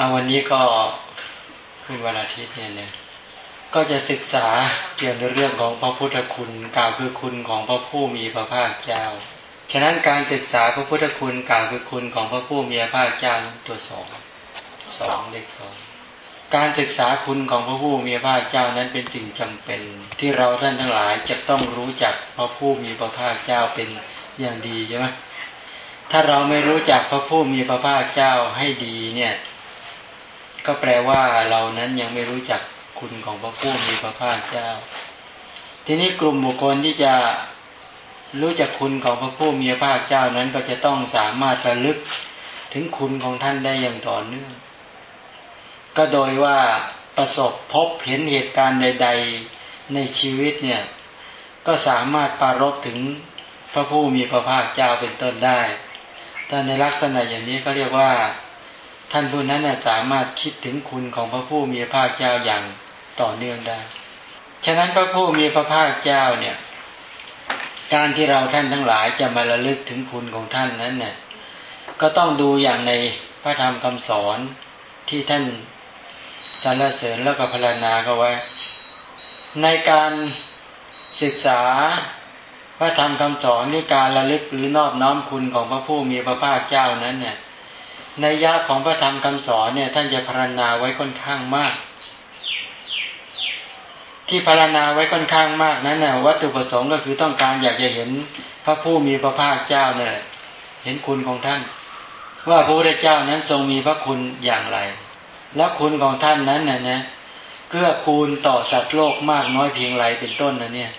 เอาวันนี้ก็คืนวันอาทิตย์เนี่ยเนี่ยก็จะศึกษาเกี่ยวกับเรื่องของพระพุทธคุณกล่าวคือคุณของพระผู้มีพระภาคเจ้า ฉะนั้นการศึกษาพระพุทธคุณกล่าวคือคุณของพระผู้มีพระภาคเจ้าตัวสองสองเลขสองการศึกษาคุณของพระผู้มีพระภาคเจ้านั้นเป็นสิ่งจำเป็น ที่เราท่านทั้งหลายจะต้องรู้จักพระผู้มีพระภาคเจ้าเป็นอย่างดีใช่ไหมถ้าเราไม่รู้จักพระผู้มีพระภาคเจ้าให้ดีเนี่ย ก็แปลว่าเรานั้นยังไม่รู้จักคุณของพระผู้มีพระภาคเจ้า ทีนี้กลุ่มบุคคลที่จะรู้จักคุณของพระผู้มีพระภาคเจ้านั้นก็จะต้องสามารถระลึกถึงคุณของท่านได้อย่างต่อเนื่อง ก็โดยว่าประสบพบเห็นเหตุการณ์ใด ๆในชีวิตเนี่ย ก็สามารถปรารบถึงพระผู้มีพระภาคเจ้าเป็นต้นได้ ถ้าในลักษณะอย่างนี้ก็เรียกว่า ท่านผู้นั้นสามารถคิดถึงคุณของพระผู้มีพระภาคเจ้าอย่างต่อเนื่องได้ ฉะนั้นพระผู้มีพระภาคเจ้าเนี่ย การที่เราท่านทั้งหลายจะมาระลึกถึงคุณของท่านนั้นเนี่ยก็ต้องดูอย่างในพระธรรมคำสอนที่ท่านสรรเสริญแล้วก็พรรณนาเขาไว้ ในการศึกษาพระธรรมคำสอนนี่การระลึกหรือนอบน้อมคุณของพระผู้มีพระภาคเจ้านั้นเนี่ย ในยะของพระธรรมคำสอนเนี่ย ท่านจะพรรณนาไว้ค่อนข้างมาก ที่พารณาไว้ค่อนข้างมากนั้นนะวัตถุประสงค์ก็คือต้องการอยากจะเห็นพระผู้มีพระภาคเจ้าเนี่ยเห็นคุณของท่าน ว่าพระพุทธเจ้านั้นทรงมีพระคุณอย่างไร และคุณของท่านนั้นน่ะนะเกื้อกูลต่อสัตว์โลกมากน้อยเพียงไรเป็นต้นนะเนี่ย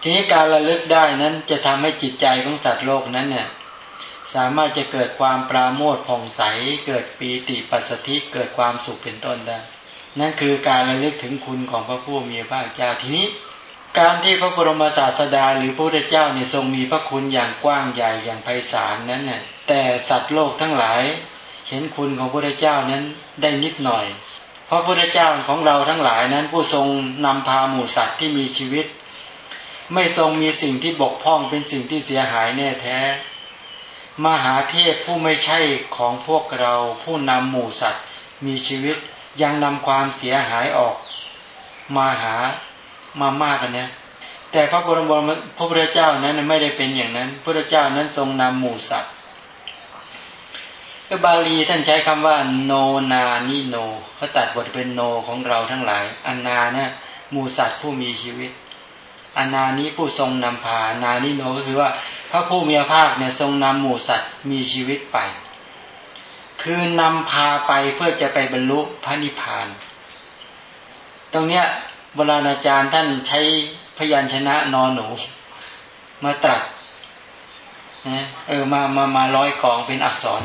ทีนี้การระลึกได้นั้นจะทำให้จิตใจของสัตว์โลกนั้นเนี่ย สามารถจะเกิดความปราโมทผ่องใส เกิดปีติปัสสธิเกิดความสุขเป็นต้นได้ นั่นคือการระลึกถึงคุณของพระผู้มีพระเจ้าทีนี้ การที่พระบรมศาสดาหรือพระพุทธเจ้าเนี่ยทรงมีพระคุณอย่างกว้างใหญ่อย่างไพศาลนั้นเนี่ยแต่สัตว์โลกทั้งหลาย เห็นคุณของพระพุทธเจ้านั้นได้นิดหน่อย เพราะพระพุทธเจ้าของเราทั้งหลายนั้นผู้ทรงนำพาหมู่สัตว์ที่มีชีวิต ไม่ทรงมีสิ่งที่บกพร่องเป็นสิ่งที่เสียหายแน่แท้ มหาเทพผู้ไม่ใช่ของพวกเราผู้นำหมู่สัตว์ มีชีวิตยังนำความเสียหายออก มาหามามากกันเนี่ยแต่พระบรมพระพุทธเจ้านั้นไม่ได้เป็นอย่างนั้น พระพุทธเจ้านั้นทรงนำหมู่สัตว์ก็บาลีท่านใช้คำว่าโนนานิโนเขาตัดบทเป็นโนของเราทั้งหลายอนนาเนี่ยหมู่สัตว์ผู้มีชีวิต อนานี้ผู้ทรงนำพานานิโนก็คือว่า พระผู้มีพระภาคเนี่ยทรงนำหมู่สัตว์มีชีวิตไป คือนำพาไปเพื่อจะไปบรรลุพระนิพพาน ตรงเนี้ยโบราณอาจารย์ท่านใช้พยัญชนะนอนหนู มาตรัสนะเออมามามาร้อยกองเป็นอักษร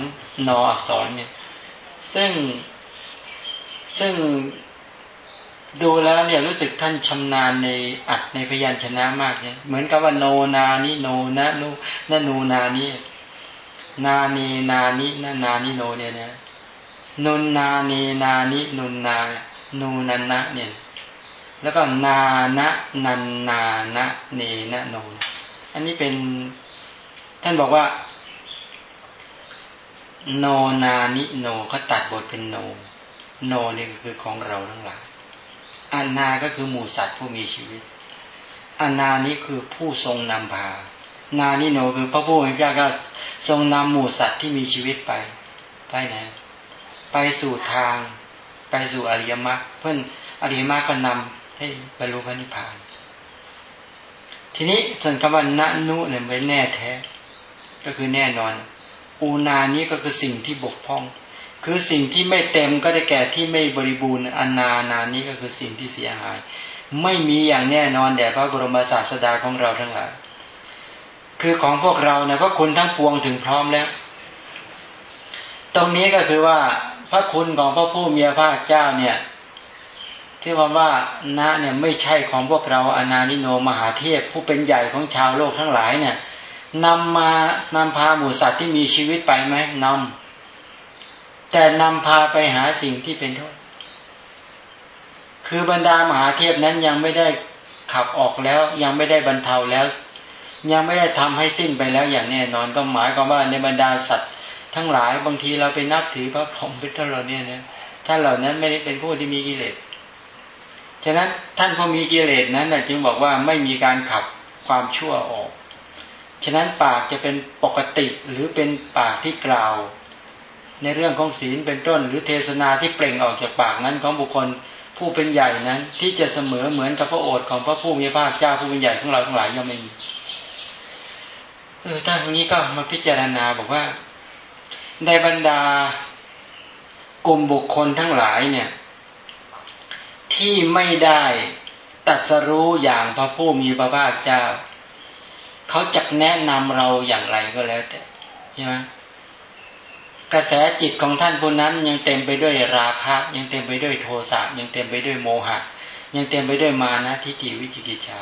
นออักษรเนี่ย ซึ่งซึ่ง ดูแล้วเนี่ยรู้สึกท่านชำนาญในอัดในพยัญชนะมากเนี่ยเหมือนกับว่าโนนานิโนนะนูนนูนานี้นานีนานินานานิโนเนี่ยนะนุนนานีนานินุนนานูนันนะเนี่ย แล้วก็นานะนันนานะเนนะโนอันนี้เป็นท่านบอกว่า โนนานิโนเขาตัดบทเป็นโน โนนี่ก็คือของเราทั้งหลาย อนนาก็คือหมูสัตว์ผู้มีชีวิตอนนานี้คือผู้ทรงนำพา นานิโนคือพระผู้เป็นเจ้าก็ทรงนำหมู่สัตว์ที่มีชีวิตไป ไปไหน ไปสู่ทาง ไปสู่อริยมรรคเพื่อนอริยมรรคก็นำให้บรรลุพระนิพพาน ทีนี้ส่วนคำว่าณนุเนี่ยไม่แน่แท้ ก็คือแน่นอน อูนานี้ก็คือสิ่งที่บกพร่อง คือสิ่งที่ไม่เต็มก็ได้แก่ที่ไม่บริบูรณ์อนานานี้ก็คือสิ่งที่เสียหาย ไม่มีอย่างแน่นอนแด่พระบรมศาสดาของเราทั้งหลายคือของพวกเราเนี่ยพระคุณทั้งปวงถึงพร้อมแล้ว ตรงนี้ก็คือว่าพระคุณของพระผู้มีพระเจ้าเนี่ย ที่ว่าว่านะเนี่ยไม่ใช่ของพวกเราอนานิโนมหาเทพผู้เป็นใหญ่ของชาวโลกทั้งหลายเนี่ยนำมานำพาหมูสัตว์ที่มีชีวิตไปไหมนำ แต่นำพาไปหาสิ่งที่เป็นโทษ คือบรรดามหาเทพนั้นยังไม่ได้ขับออกแล้ว ยังไม่ได้บรรเทาแล้ว ยังไม่ได้ทำให้สิ้นไปแล้วอย่างแน่นอนก็หมายความว่าในบรรดาสัตว์ ทั้งหลายบางทีเราไปนับถือพระพรหมพิทเราเนี่ยนะท่านเหล่านั้นไม่ได้เป็นผู้ที่มีกิเลสฉะนั้นท่านผู้มีกิเลสนั้นจึงบอกว่าไม่มีการขับความชั่วออก ฉะนั้นปากจะเป็นปกติหรือเป็นปากที่กล่าว ในเรื่องของศีลเป็นต้น หรือเทศนาที่เปล่งออกจากปากนั้นของบุคคลผู้เป็นใหญ่นั้น ที่จะเสมอเหมือนกับพระโอษฐ์ของพระผู้มีพระเจ้าผู้เป็นใหญ่ของเราทั้งหลายย่อมไม่มีเออท่านนี้ก็มาพิจารณาบอกว่า ในบรรดากลุ่มบุคคลทั้งหลายเนี่ย ที่ไม่ได้ตัดสรู้อย่างพระผู้มีพระภาคเจ้า เขาจะแนะนำเราอย่างไรก็แล้วแต่ใช่ไหม กระแสจิตของท่านผู้นั้นยังเต็มไปด้วยราคะ ยังเต็มไปด้วยโทสะยังเต็มไปด้วยโมหะ ยังเต็มไปด้วยมานะทิฏฐิวิจิกิจฉา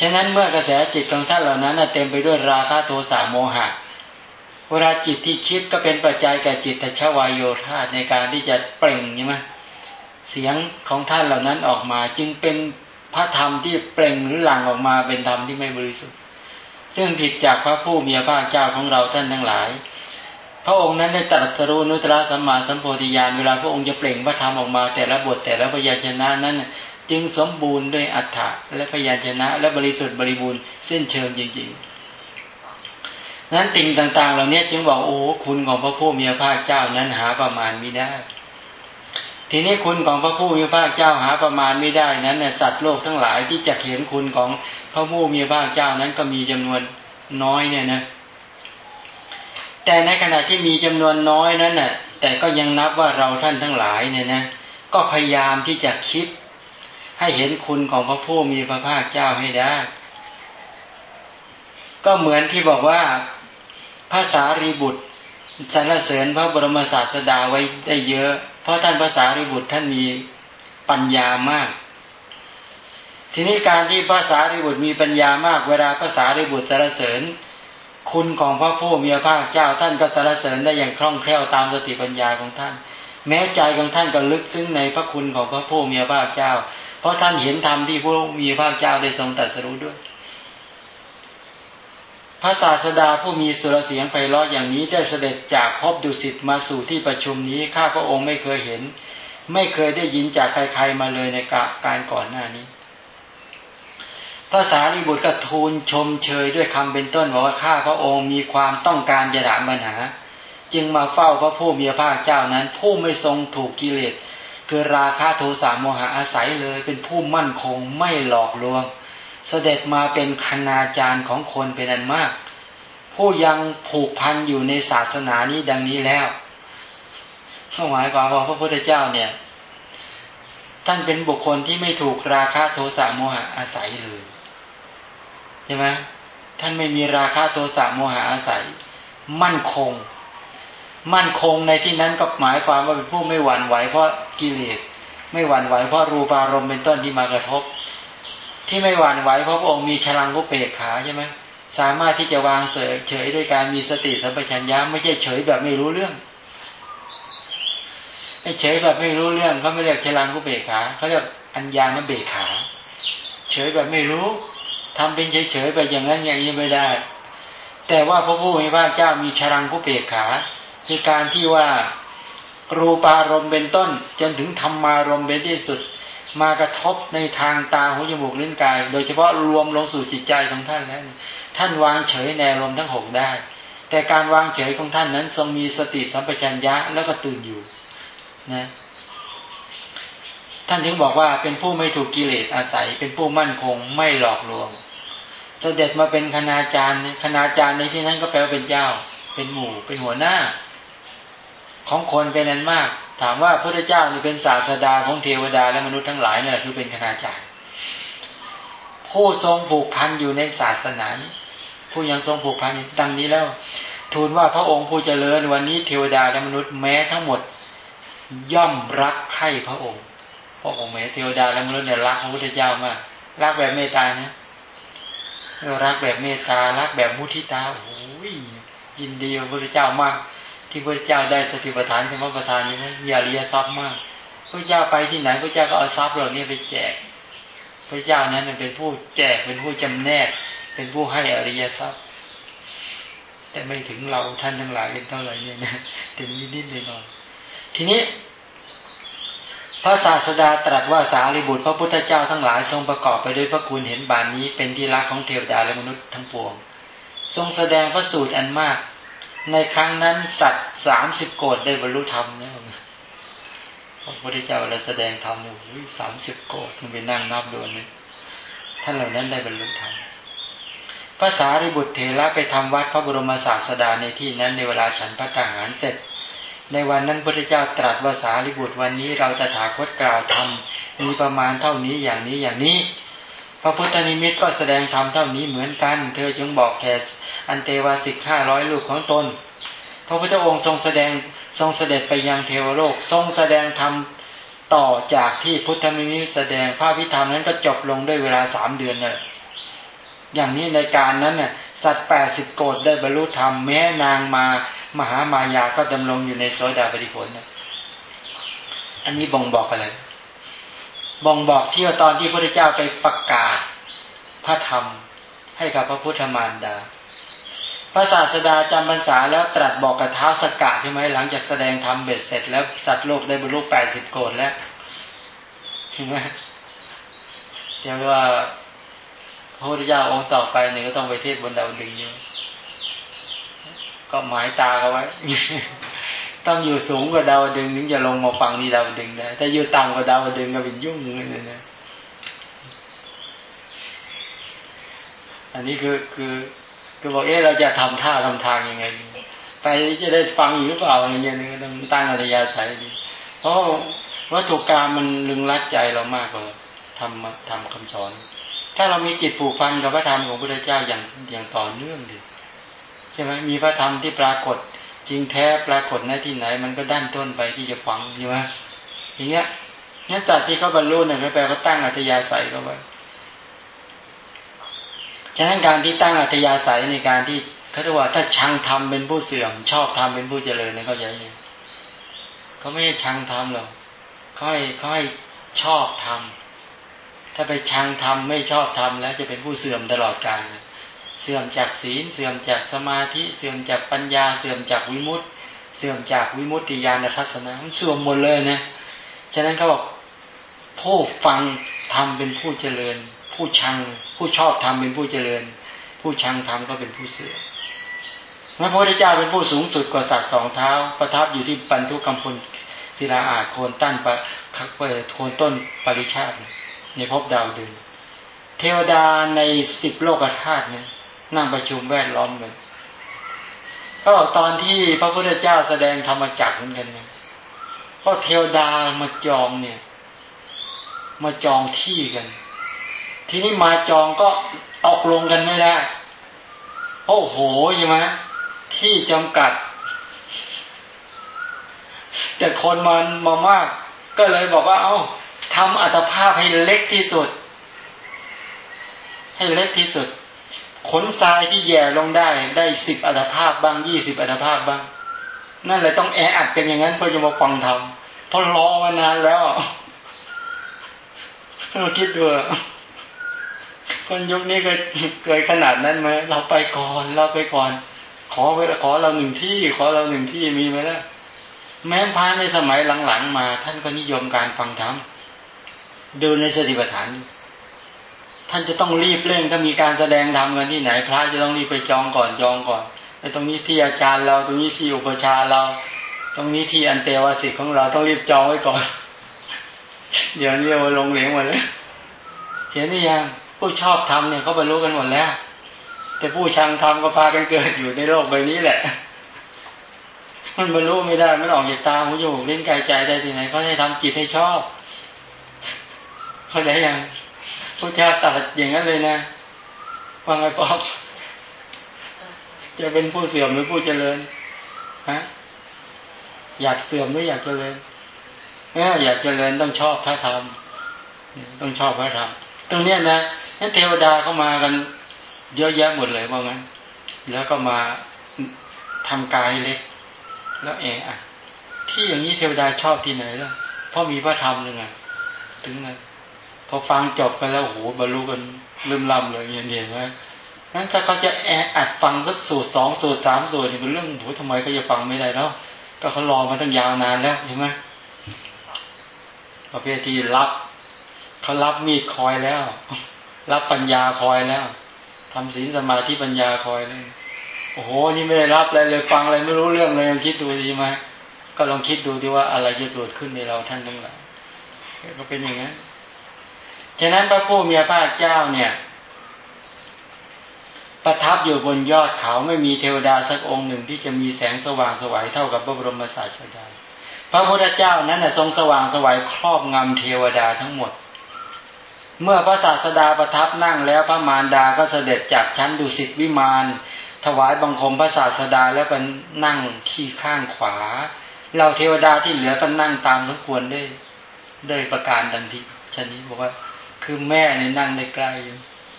ฉะนั้นเมื่อกระแสจิตของท่านเหล่านั้นเต็มไปด้วยราคะโทสะโมหะเวลาจิตที่คิดก็เป็นปัจจัยแก่จิตตชวายโยธาในการที่จะเปล่งใช่ไหมเสียงของท่านเหล่านั้นออกมา จึงเป็นพระธรรมที่เปล่งหรือหลั่งออกมาเป็นธรรมที่ไม่บริสุทธิ์ ซึ่งผิดจากพระผู้มีพระเจ้าของเราท่านทั้งหลาย พระองค์นั้นได้ตรัสรู้นุตระสัมมาสัมโพธิญาณเวลาพระองค์จะเปล่งพระธรรมออกมา แต่ละบทแต่ละพยัญชนะนั้น จึงสมบูรณ์ด้วยอัฏฐะและพยัญชนะ และบริสุทธิ์บริบูรณ์เส้นเชิงจริงๆนั้นสิ่งต่าง ๆ เหล่านี้จึงบอกโอ้คุณของพระผู้มีพระเจ้านั้นหาประมาณไม่ได้ทีนี้คุณของพระผู้มีพระเจ้าหาประมาณไม่ได้นั้นสัตว์โลกทั้งหลายที่จะเห็นคุณของพระผู้มีพระเจ้านั้นก็มีจำนวนน้อยเนี่ยนะ แต่ในขณะที่มีจำนวนน้อยนั้นน่ะ แต่ก็ยังนับว่าเราท่านทั้งหลายเนี่ยนะก็พยายามที่จะคิด ให้เห็นคุณของพระผู้มีพระภาคเจ้าให้ได้ ก็เหมือนที่บอกว่าภาษารีบุตรสรรเสริญพระบรมศาสดาไว้ได้เยอะ เพราะท่านภาษารีบุตรท่านมีปัญญามาก ทีนี้การที่ภาษารีบุตรมีปัญญามาก เวลาภาษารีบุตรสรรเสริญ คุณของพระผู้มีพระภาคเจ้าท่านก็สรรเสริญได้อย่างคล่องแคล่วตามสติปัญญาของท่าน แม้ใจของท่านก็ลึกซึ้งในพระคุณของพระผู้มีพระภาคเจ้า เพราะท่านเห็นธรรมที่พระมีพระเจ้าได้ทรงตรัสรู้ด้วย พระศาสดาผู้มีสุรเสียงไพเราะอย่างนี้ได้เสด็จจากพบดุสิตมาสู่ที่ประชุมนี้ข้าพระองค์ไม่เคยเห็น ไม่เคยได้ยินจากใครๆมาเลยในการก่อนหน้านี้ พระสารีบุตรก็ทูลชมเชยด้วยคำเป็นต้นบอกว่าข้าพระองค์มีความต้องการจะถามปัญหา จึงมาเฝ้าพระผู้มีพระภาคเจ้านั้น ผู้ไม่ทรงถูกกิเลสคือราคะโทสะโมหะอาศัยเลยเป็นผู้มั่นคงไม่หลอกลวง เสด็จมาเป็นคณาจารย์ของคนเป็นอันมาก ผู้ยังผูกพันอยู่ในศาสนานี้ดังนี้แล้วหมายความว่าพระพุทธเจ้าเนี่ยท่านเป็นบุคคลที่ไม่ถูกราคะโทสะโมหะอาศัยเลย ใช่ไหมท่านไม่มีราคะโทสะโมหะอาศัย มั่นคง มั่นคงในที่นั้นก็หมายความว่าเป็นผู้ไม่หวั่นไหวเพราะกิเลสไม่หวั่นไหวเพราะรูปารมณ์เป็นต้นที่มากระทบ ที่ไม่หวั่นไหวเพราะพระองค์มีฉลังกุเปกขาใช่ไหมสามารถที่จะวางเฉยเฉยด้วยการมีสติสัมปชัญญะไม่ใช่เฉยแบบไม่รู้เรื่องไอ้เฉยแบบไม่รู้เรื่องเขาไม่เรียกฉลังกุเปกขาเขาเรียกอัญญาณเบกขา เฉยแบบไม่รู้ ทำเป็นเฉยเฉยไปอย่างนั้นอย่างนี้ไม่ได้ แต่ว่าพระผู้มีพระเจ้ามีฉลังกุเปกขาคือการที่ว่ารูปารมณ์เป็นต้น จนถึงธรรมารมณ์เป็นที่สุด มากระทบในทางตาหูจมูกลิ้นกาย โดยเฉพาะรวมลงสู่จิตใจของท่านนั้น ท่านวางเฉยในลมทั้งหกได้ แต่การวางเฉยของท่านนั้น ทรงมีสติสัมปชัญญะแล้วก็ตื่นอยู่นะท่านถึงบอกว่าเป็นผู้ไม่ถูกกิเลสอาศัย เป็นผู้มั่นคงไม่หลอกลวง เสด็จมาเป็นคณาจารย์คณาจารย์ในที่นั้นก็แปลว่าเป็นเจ้า เป็นหมู่เป็นหัวหน้า ของคนเป็นนั้นมาก ถามว่าพระเจ้านี่เป็นศาสดาของเทวดาและมนุษย์ทั้งหลายเนี่ยคือเป็นคณาจารย์ ผู้ทรงผูกพันอยู่ในศาสนาผู้ยังทรงผูกพันดังนี้แล้ว ทูลว่าพระองค์ผู้เจริญวันนี้เทวดาและมนุษย์แม้ทั้งหมด ย่อมรักให้พระองค์พระองค์แม้เทวดาและมนุษย์เนี่ยรักพระพุทธเจ้ามากรักแบบเมตตานะ รักแบบเมตตารักแบบมุทิตาโอ้ยยินดีพระพุทธเจ้ามาก ที่พระเจ้าได้สติปัฏฐานสมปัฏฐานนี่นะมีอริยทรัพย์มาก พระเจ้าไปที่ไหนพระเจ้าก็เอาทรัพย์เหล่านี้ไปแจก พระเจ้านั้นเป็นผู้แจกเป็นผู้จำแนก เป็นผู้ให้อริยทรัพย์ แต่ไม่ถึงเราท่านทั้งหลายเป็นเท่าไหร่เนี่ยนะถึงนิดๆเลยหน่อยทีนี้ พระศาสดาตรัสว่าสารีบุตรพระพุทธเจ้าทั้งหลายทรงประกอบไปด้วยพระคุณเห็นบานนี้ เป็นที่รักของเทวดาและมนุษย์ทั้งปวง ทรงแสดงพระสูตรอันมาก ในครั้งนั้นสัตว์สามสิบโกดได้บรรลุธรรมเนี่ยพระพุทธเจ้าเราแสดงธรรมอยู่สามสิบโกดมันไปนั่งนับดูนี่ท่านเหล่านั้นได้บรรลุธรรมภาษาริบุตรเถระไปทำวัดพระบรมศาสดาในที่นั้นในเวลาฉันพระทหารเสร็จ ในวันนั้นพระเจ้าตรัสว่าสาริบุตรวันนี้เราจะถาคตกล่าวธรรมมีประมาณเท่านี้อย่างนี้อย่างนี้ พระพุทธนิมิตก็แสดงธรรมเท่านี้เหมือนกัน เธอจึงบอกแก่อันเตวาสิกห้าร้อยลูกของตน พระพุทธองค์ทรงแสดงทรงเสด็จไปยังเทวโลกทรงแสดงธรรมต่อจากที่พุทธมิมิตแสดงภาพวิธรรมนั้นก็จบลงด้วยเวลาสามเดือนเลยอย่างนี้ในการนั้นเนี่ยสัตว์แปดสิบโกดได้บรรลุธรรมแม้นางมา มหามายาก็ดำรงอยู่ในโสดาปฏิผลอันนี้บ่งบอกอะไร บ่งบอกที่ตอนที่พระเจ้าไปประกาศพระธรรมให้กับพระพุทธมารดา พระศาสดาจำพรรษาแล้วตรัสบอกกับท้าวสักกะใช่ไหมหลังจากแสดงธรรมเบ็ดเสร็จ แล้วสัตว์โลกได้บรรลุแปดสิบโกฏิแล้วใช่ไหมเรียกว่าพระพุทธเจ้าองค์ต่อไปเนี่ยก็ต้องไปเทศน์บนดาวดึงส์อยู่ ก็หมายตาเอาไว้ ต้องอยู่สูงกว่าดาวดึงส์ถึงจะลงมาฟังนี่ดาวดึงส์ได้ถ้าอยู่ต่ำกว่าดาวดึงส์ก็เป็นยุ่งเลยนะอันนี้คือคือคือบอกเอ๊ะเราจะทำท่าทำทางยังไง ไปจะได้ฟังอยู่หรือเปล่าอะไรเงี้ยนึงต้องตั้งอริยาสัยดีเพราะวัตถุกรรมมันลึงรัดใจเรามากกว่าทำทำคำสอน ถ้าเรามีจิตผูกพันกับพระธรรมของพระพุทธเจ้าอย่างอย่างต่อเนื่องดิ ช่ไหมมีพระธรรมที่ปรากฏ จริงแท้ปรากฏในที่ไหน มันก็ดั้นต้นไปที่จะฟังใช่ไหมอย่างเงี้ยงั้นจากที่เขาบรรลุเนี่ยไหมแปลว่าตั้งอัธยาศัยเขาไว้ฉะนั้นการที่ตั้งอัธยาศัยในการที่เขาจะว่าถ้าชังทำเป็นผู้เสื่อม ชอบทำเป็นผู้เจริญเนี่ยเขาใหญ่เขาไม่ให้ชังทำหรอกเขาให้เขาให้ชอบทำถ้าไปชังทำไม่ชอบทำแล้วจะเป็นผู้เสื่อมตลอดกาล เสื่อมจากศีล เสื่อมจากสมาธิ เสื่อมจากปัญญา เสื่อมจากวิมุตติ เสื่อมจากวิมุตติญาณทัศนะมันเสื่อมหมดเลยนะ ฉะนั้นเขาบอกผู้ฟังทำเป็นผู้เจริญ ผู้ชัง ผู้ชอบทำเป็นผู้เจริญ ผู้ชังทำก็เป็นผู้เสื่อมพระพุทธเจ้าเป็นผู้สูงสุดกว่าสัตว์สองเท้า ประทับอยู่ที่ปันทุกกำพลศิลาอาโคนตั้นปะคักเปิดโคนต้นปริชาติในภพดาวดึงเทวดาในสิบโลกธาตุเนี่ย นั่งประชุมแวดล้อมกันก็ตอนที่พระพุทธเจ้าแสดงธรรมจักรเหมือนกันเนี่ยก็เทวดามาจองเนี่ย มาจองที่กัน ทีนี้มาจองก็ตกลงกันไม่ได้ โอ้โหใช่ไหมที่จำกัด แต่คนมันมามาก ก็เลยบอกว่า เอา้าทำอัตภาพให้เล็กที่สุด ให้เล็กที่สุด ขนทรายที่แย่ลงได้ได้สิบอัตภาพบ้างยี่สิบอัตภาพบ้าง นั่นแหละต้องแออัดกันอย่างนั้นเพื่อจะมาฟังทำเพราะรอมานานแล้วเราคิดดูคนยุคนี้เคยเคยขนาดนั้นไหมเราไปก่อนเราไปก่อน ขอไปขอเราหนึ่งที่ ขอเราหนึ่งที่มีไหมล่ะแม้พาในสมัยหลังๆมา ท่านก็นิยมการฟังธรรมดูในสติปัฏฐาน ท่านจะต้องรีบเร่งถ้ามีการแสดงธรรมกันที่ไหนพระจะต้องรีบไปจองก่อนจองก่อนไอ้ตรงนี้ที่อาจารย์เราตรงนี้ที่อุปชาเรา ตรงนี้ที่อันเตวสิกของเราต้องรีบจองไว้ก่อน เดี๋ยวนี้มาลงเหลวหมดเลยเห็นหรือยังผู้ชอบทำเนี่ยเขาบรรลุกันหมดแล้ว แต่ผู้ชังทำก็พากันเกิดอยู่ในโลกใบนี้แหละ มันบรรลุไม่ได้มันออกจากตาหูจมูกลิ้นกายใจได้ที่ไหนเขาให้ทำจิตให้ชอบ เข้าใจยัง พระเจ้าตัดอย่างนั้นเลยนะว่าไงป๊อบจะเป็นผู้เสื่อมหรือผู้เจริญฮะอยากเสื่อมหรืออยากเจริญอยากเจริญต้องชอบพระธรรมต้องชอบพระธรรมตรงเนี้ยนะนั้นเทวดาเข้ามากัน เยอะแยะหมดเลยว่างั้น แล้วก็มาทำกายเล็ก แล้วเองอะ ที่อย่างนี้เทวดาชอบที่ไหนล่ะเพราะมีพระธรรมยังไงถึงไง พอฟังจบกันแล้วโหบรรลุกันลืมลำเลยเย็นๆไหมนั้นถ้าเขาจะแออัดฟังสักสูตรสองสูตรสามสูตรนี่เป็นเรื่องโหทำไมเขาจะฟังไม่ได้แล้วก็เขารอมาตั้งยาวนานแล้วใช่ไหมประเภทที่รับเขารับมีดคอยแล้ว รับปัญญาคอยแล้วทำศีลสมาธิปัญญาคอยเลยโอ้โหนี่ไม่ได้รับอะไรเลยฟังอะไรไม่รู้เรื่องเลยลองคิดดูดีไหมก็ลองคิดดูดีว่าอะไรจะเกิดขึ้นในเราท่านทั้งหลายก็เป็นอย่างนั้น ฉะนั้นพระผู้มีพระเจ้าเนี่ย ประทับอยู่บนยอดเขาไม่มีเทวดาสักองค์หนึ่งที่จะมีแสงสว่างสวัยเท่ากับพระบรมศาสดาพระพุทธเจ้านั้นทรงสว่างสวัยครอบงำเทวดาทั้งหมด เมื่อพระศาสดาประทับนั่งแล้วพระมารดาก็เสด็จจากชั้นดุสิตวิมานถวายบังคมพระศาสดาแล้วไปนั่งที่ข้างขวาเราเทวดาที่เหลือก็นั่งตามสมควรได้ได้ประการดังที่ชนี้บอกว่า คือแม่เนี่ยนั่งได้ใกล้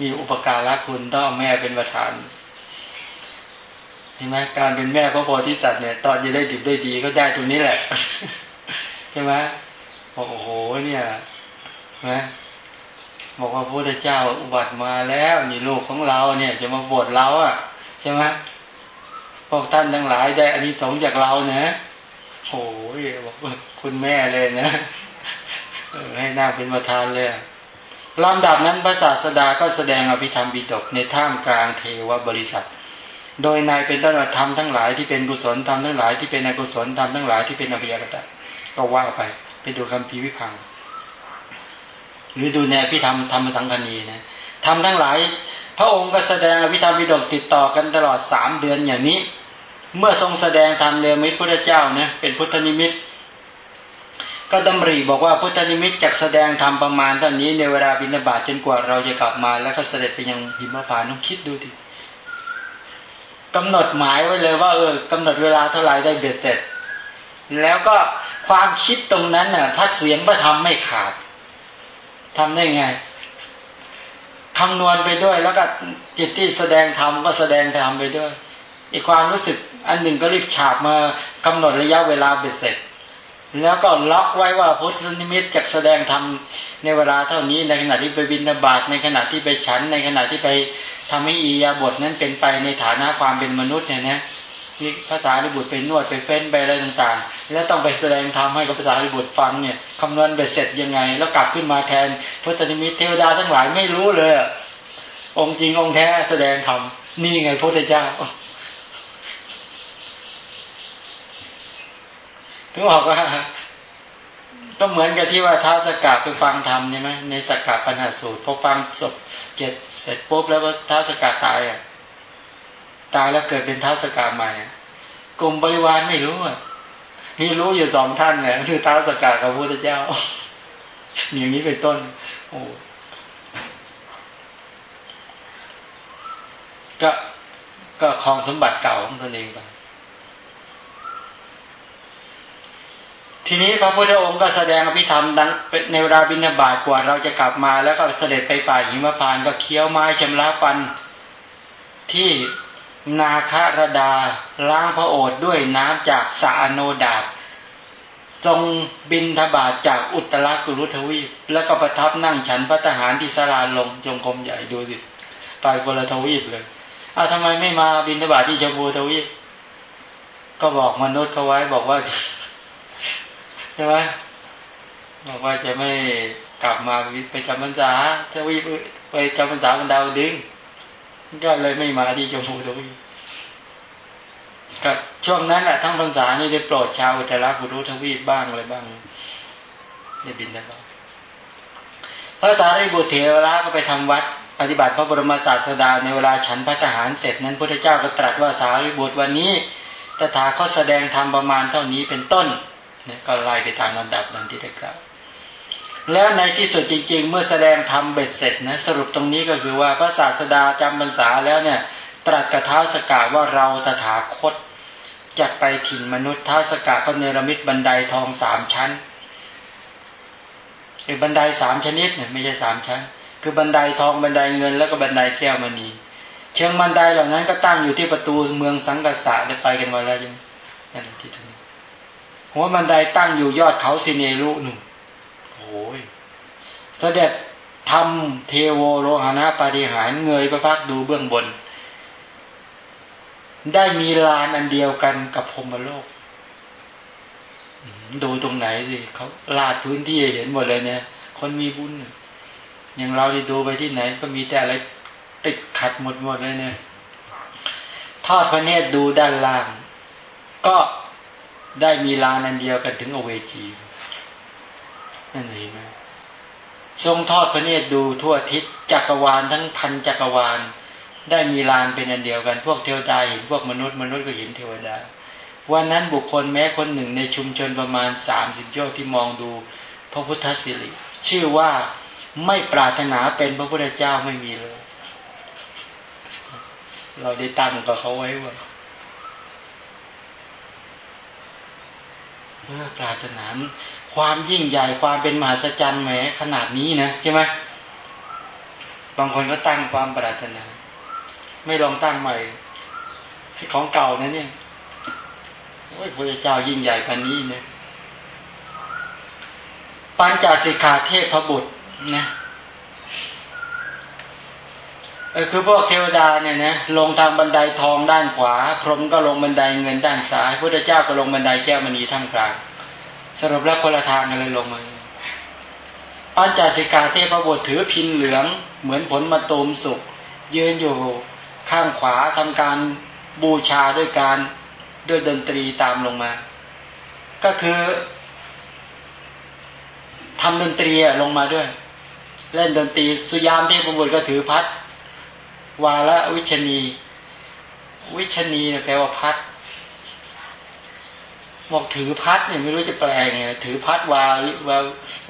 มีอุปการะคุณต้องแม่เป็นประธานเห็นไหมการเป็นแม่พระโพธิสัตว์เนี่ย ตอนจะได้ดิบได้ดีก็ได้ตรงนี้แหละ ใช่ไหมบอกโอ้โหเนี่ยนะบอกว่าพระพุทธเจ้าอุบัติมาแล้วนี่ลูกของเราเนี่ย จะมาบวชเราอะ ใช่ไหมพวกท่านทั้งหลายได้อันนี้สงจากเราเนะโอ้ยบอกคุณแม่เลยนะให้หน้าเป็นประธานเลย ลำดับนั้นพระศาสดาก็แสดงอภิธรรมบิดกในท่ามกลางเทวบริษัท โดยในเป็นต้นธรรมทั้งหลายที่เป็นกุศลธรรมทั้งหลายที่เป็นอกุศลธรรมทั้งหลายที่เป็นอภิยกตะก็ว่าไปไปดูคำพีวิพังหรือดูในพิธรรมธรรมสังคณีนะทำทั้งหลาย พระองค์ก็แสดงอภิธรรมบิดกติดต่อกันตลอดสามเดือนอย่างนี้ เมื่อทรงแสดงธรรมเนือมิตรพระเจ้านะเป็นพุทธนิมิต ก็ดำริบอกว่าพุทธนิมิตจักแสดงธรรมประมาณเท่านี้ในเวลาบิณฑบาตจนกว่าเราจะกลับมาแล้วก็เสด็จไปยังหิมพานต้องคิดดูดิกำหนดหมายไว้เลยว่าเออกำหนดเวลาเท่าไหร่ได้เบ็ดเสร็จ แล้วก็ความคิดตรงนั้นน่ะถ้าเสียงพระธรรมไม่ขาดทำได้ไงคำนวณไปด้วย แล้วก็จิตที่แสดงธรรมก็แสดงธรรมไปด้วยอีกความรู้สึกอันหนึ่งก็รีบฉาบมากำหนดระยะเวลาเบ็ดเสร็จ แล้วก็ล็อกไว้ว่าพุทธนิมิตจะแสดงทำในเวลาเท่านี้ในขณะที่ไปบินบาตในขณะที่ไปฉัน ในขณะที่ไปทำให้อียาบทนั้นเป็นไปในฐานะความเป็นมนุษย์เนี่ยนะนี่ภาษาลิบุตรเป็นนวดไปเฟ้นไปอะไรต่างๆ แล้วต้องไปแสดงธรรมให้กับภาษาลิบุตรฟังเนี่ยคำนวณไปเสร็จยังไง แล้วกลับขึ้นมาแทนพุทธนิมิตเทวดาทั้งหลายไม่รู้เลยองค์จริงองค์แท้แสดงธรรมนี่ไงพระพุทธเจ้า ถึงบอกว่าก็เหมือนกับที่ว่าท้าสกัดไปฟังธรรมใช่ไหมในสกัดปัญหาสูตรพอฟังศพเจ็ดเสร็จปุ๊บแล้วว่าท้าสกัดตายอะตายแล้วเกิดเป็นท้าสกัดใหม่กลุ่มบริวารไม่รู้อะมีรู้อยู่สองท่านเนี่ยคือท้าสกัดกับพระพุทธเจ้าอย่างนี้เป็นต้น โอ้ก็ก็คลองสมบัติเก่าของตนเองไป ทีนี้พระพุทธองค์ก็แสดงอภิธรรมดังในเวลาบิณฑบาตกว่าเราจะกลับมาแล้วก็เสด็จไปป่าหิมพานก็เคี้ยวไม้ชำระฟันที่นาคารดาล้างพระโอษฐ์ด้วยน้ำจากสาโนดาบทรงบินทบาทจากอุตรากุรุทวีป แล้วก็ประทับนั่งฉันพระทหารที่สลาลงจงกรมใหญ่ดูสิไปกลทวีปเลยอ้าวทำไมไม่มาบินทบาทที่ชมพูทวีปก็บอกมนุษย์เขาไว้บอกว่า ช่ไหมบอกว่าจะไม่กลับมาไปจำพรรษาจะวิไปจำพรรษาบรรดาวดึงก็เลยไม่มาที่ชมพูทวีกับช่วงนั้นแหละทั้งพรรษานี่ได้โปรดชาวอุตรากุรุทวีบ้างอะไรบ้างได้บินได้บ้างพระสารีบุตรเถระก็ไปทำวัดปฏิบัติพระบรมศาสดาในเวลาฉันพระทหารเสร็จนั้นพระเจ้าก็ตรัสว่าสารีบุตรวันนี้ตถาคตแสดงธรรมประมาณเท่านี้เป็นต้น เนี่ยก็ไล่ไปตามลำดับนั้นที่ได้กล่าวแล้วในที่สุดจริง ๆ เมื่อแสดงธรรมเบ็ดเสร็จนะสรุปตรงนี้ก็คือว่าพระศาสดาจำพรรษาแล้วเนี่ย ตรัสกับเท้าสกาว่าเราตถาคตจะไปถิ่นมนุษย์เท้าสกาก็เนรมิตบันไดทองสามชั้นคือบันไดสามชนิดเนี่ยไม่ใช่สามชั้น คือบันไดทองบันไดเงินแล้วก็บันไดแก้วมณีเชิงบันไดเหล่านั้นก็ตั้งอยู่ที่ประตูเมืองสังกัสสะได้ไปกันมาแล้วยังนั่นที่ถึง หัวบันไดตั้งอยู่ยอดเขาสิเนรุหนุ่มโอ้ยเสด็จทำเทโวโรหณะปฏิหารเงยประพักดูเบื้องบน ได้มีลานอันเดียวกันกับพรมโลก ดูตรงไหนสิเขาลาดพื้นที่เห็นหมดเลยเนี่ย คนมีบุญอย่างเราที่ดูไปที่ไหน ก็มีแต่อะไรติดขัดหมดหมดเลยเนี่ยทอดพระเนตรดูด้านล่าง ก็ ได้มีลานันเดียวกันถึงอเวจีนั่นเองไหมทรงทอดพระเนตรดูทั่วทิศจักรวาลทั้งพันจักรวาล ได้มีลานเป็นอันเดียวกัน พวกเทวดาเห็นพวกมนุษย์มนุษย์ก็เห็นเทวดา วันนั้นบุคคลแม้คนหนึ่งในชุมชนประมาณสามสิบโยชน์ที่มองดูพระพุทธสิริชื่อว่าไม่ปรารถนาเป็นพระพุทธเจ้าไม่มีเลย เราได้ตั้งกับเขาไว้ว่าเพื่อ ปรารถนาความยิ่งใหญ่ความเป็นมหัศจรรย์แหมขนาดนี้นะใช่ไหมบางคนก็ตั้งความปรารถนา ไม่ลองตั้งใหม่ของเก่านะเนี่ยโอ้ยพระเจ้ายิ่งใหญ่พันนี้เนี่ยปัญจสิกขาเทพบุตรนะ คือพวกเทวดาเนี่ยนะลงทางบันไดทองด้านขวา พรหมก็ลงบันไดเงินด้านซ้ายพระเจ้าก็ลงบันไดแก้วมณีท่ามกลาง สรุปแล้วคนละทางกันเลยลงมาปัญจสิกาเทพบุตรถือพินเหลือง เหมือนผลมาตูมสุกยืนอยู่ข้างขวาทำการบูชาด้วยการด้วยดนตรีตามลงมา ก็คือทำดนตรีลงมาด้วย เล่นดนตรีสุยามเทพบุตรก็ถือพัด วาละวิชนี วิชนีแปลว่าพัดบอกถือพัดเนี่ยไม่รู้จะแปลไงถือพัดวาวา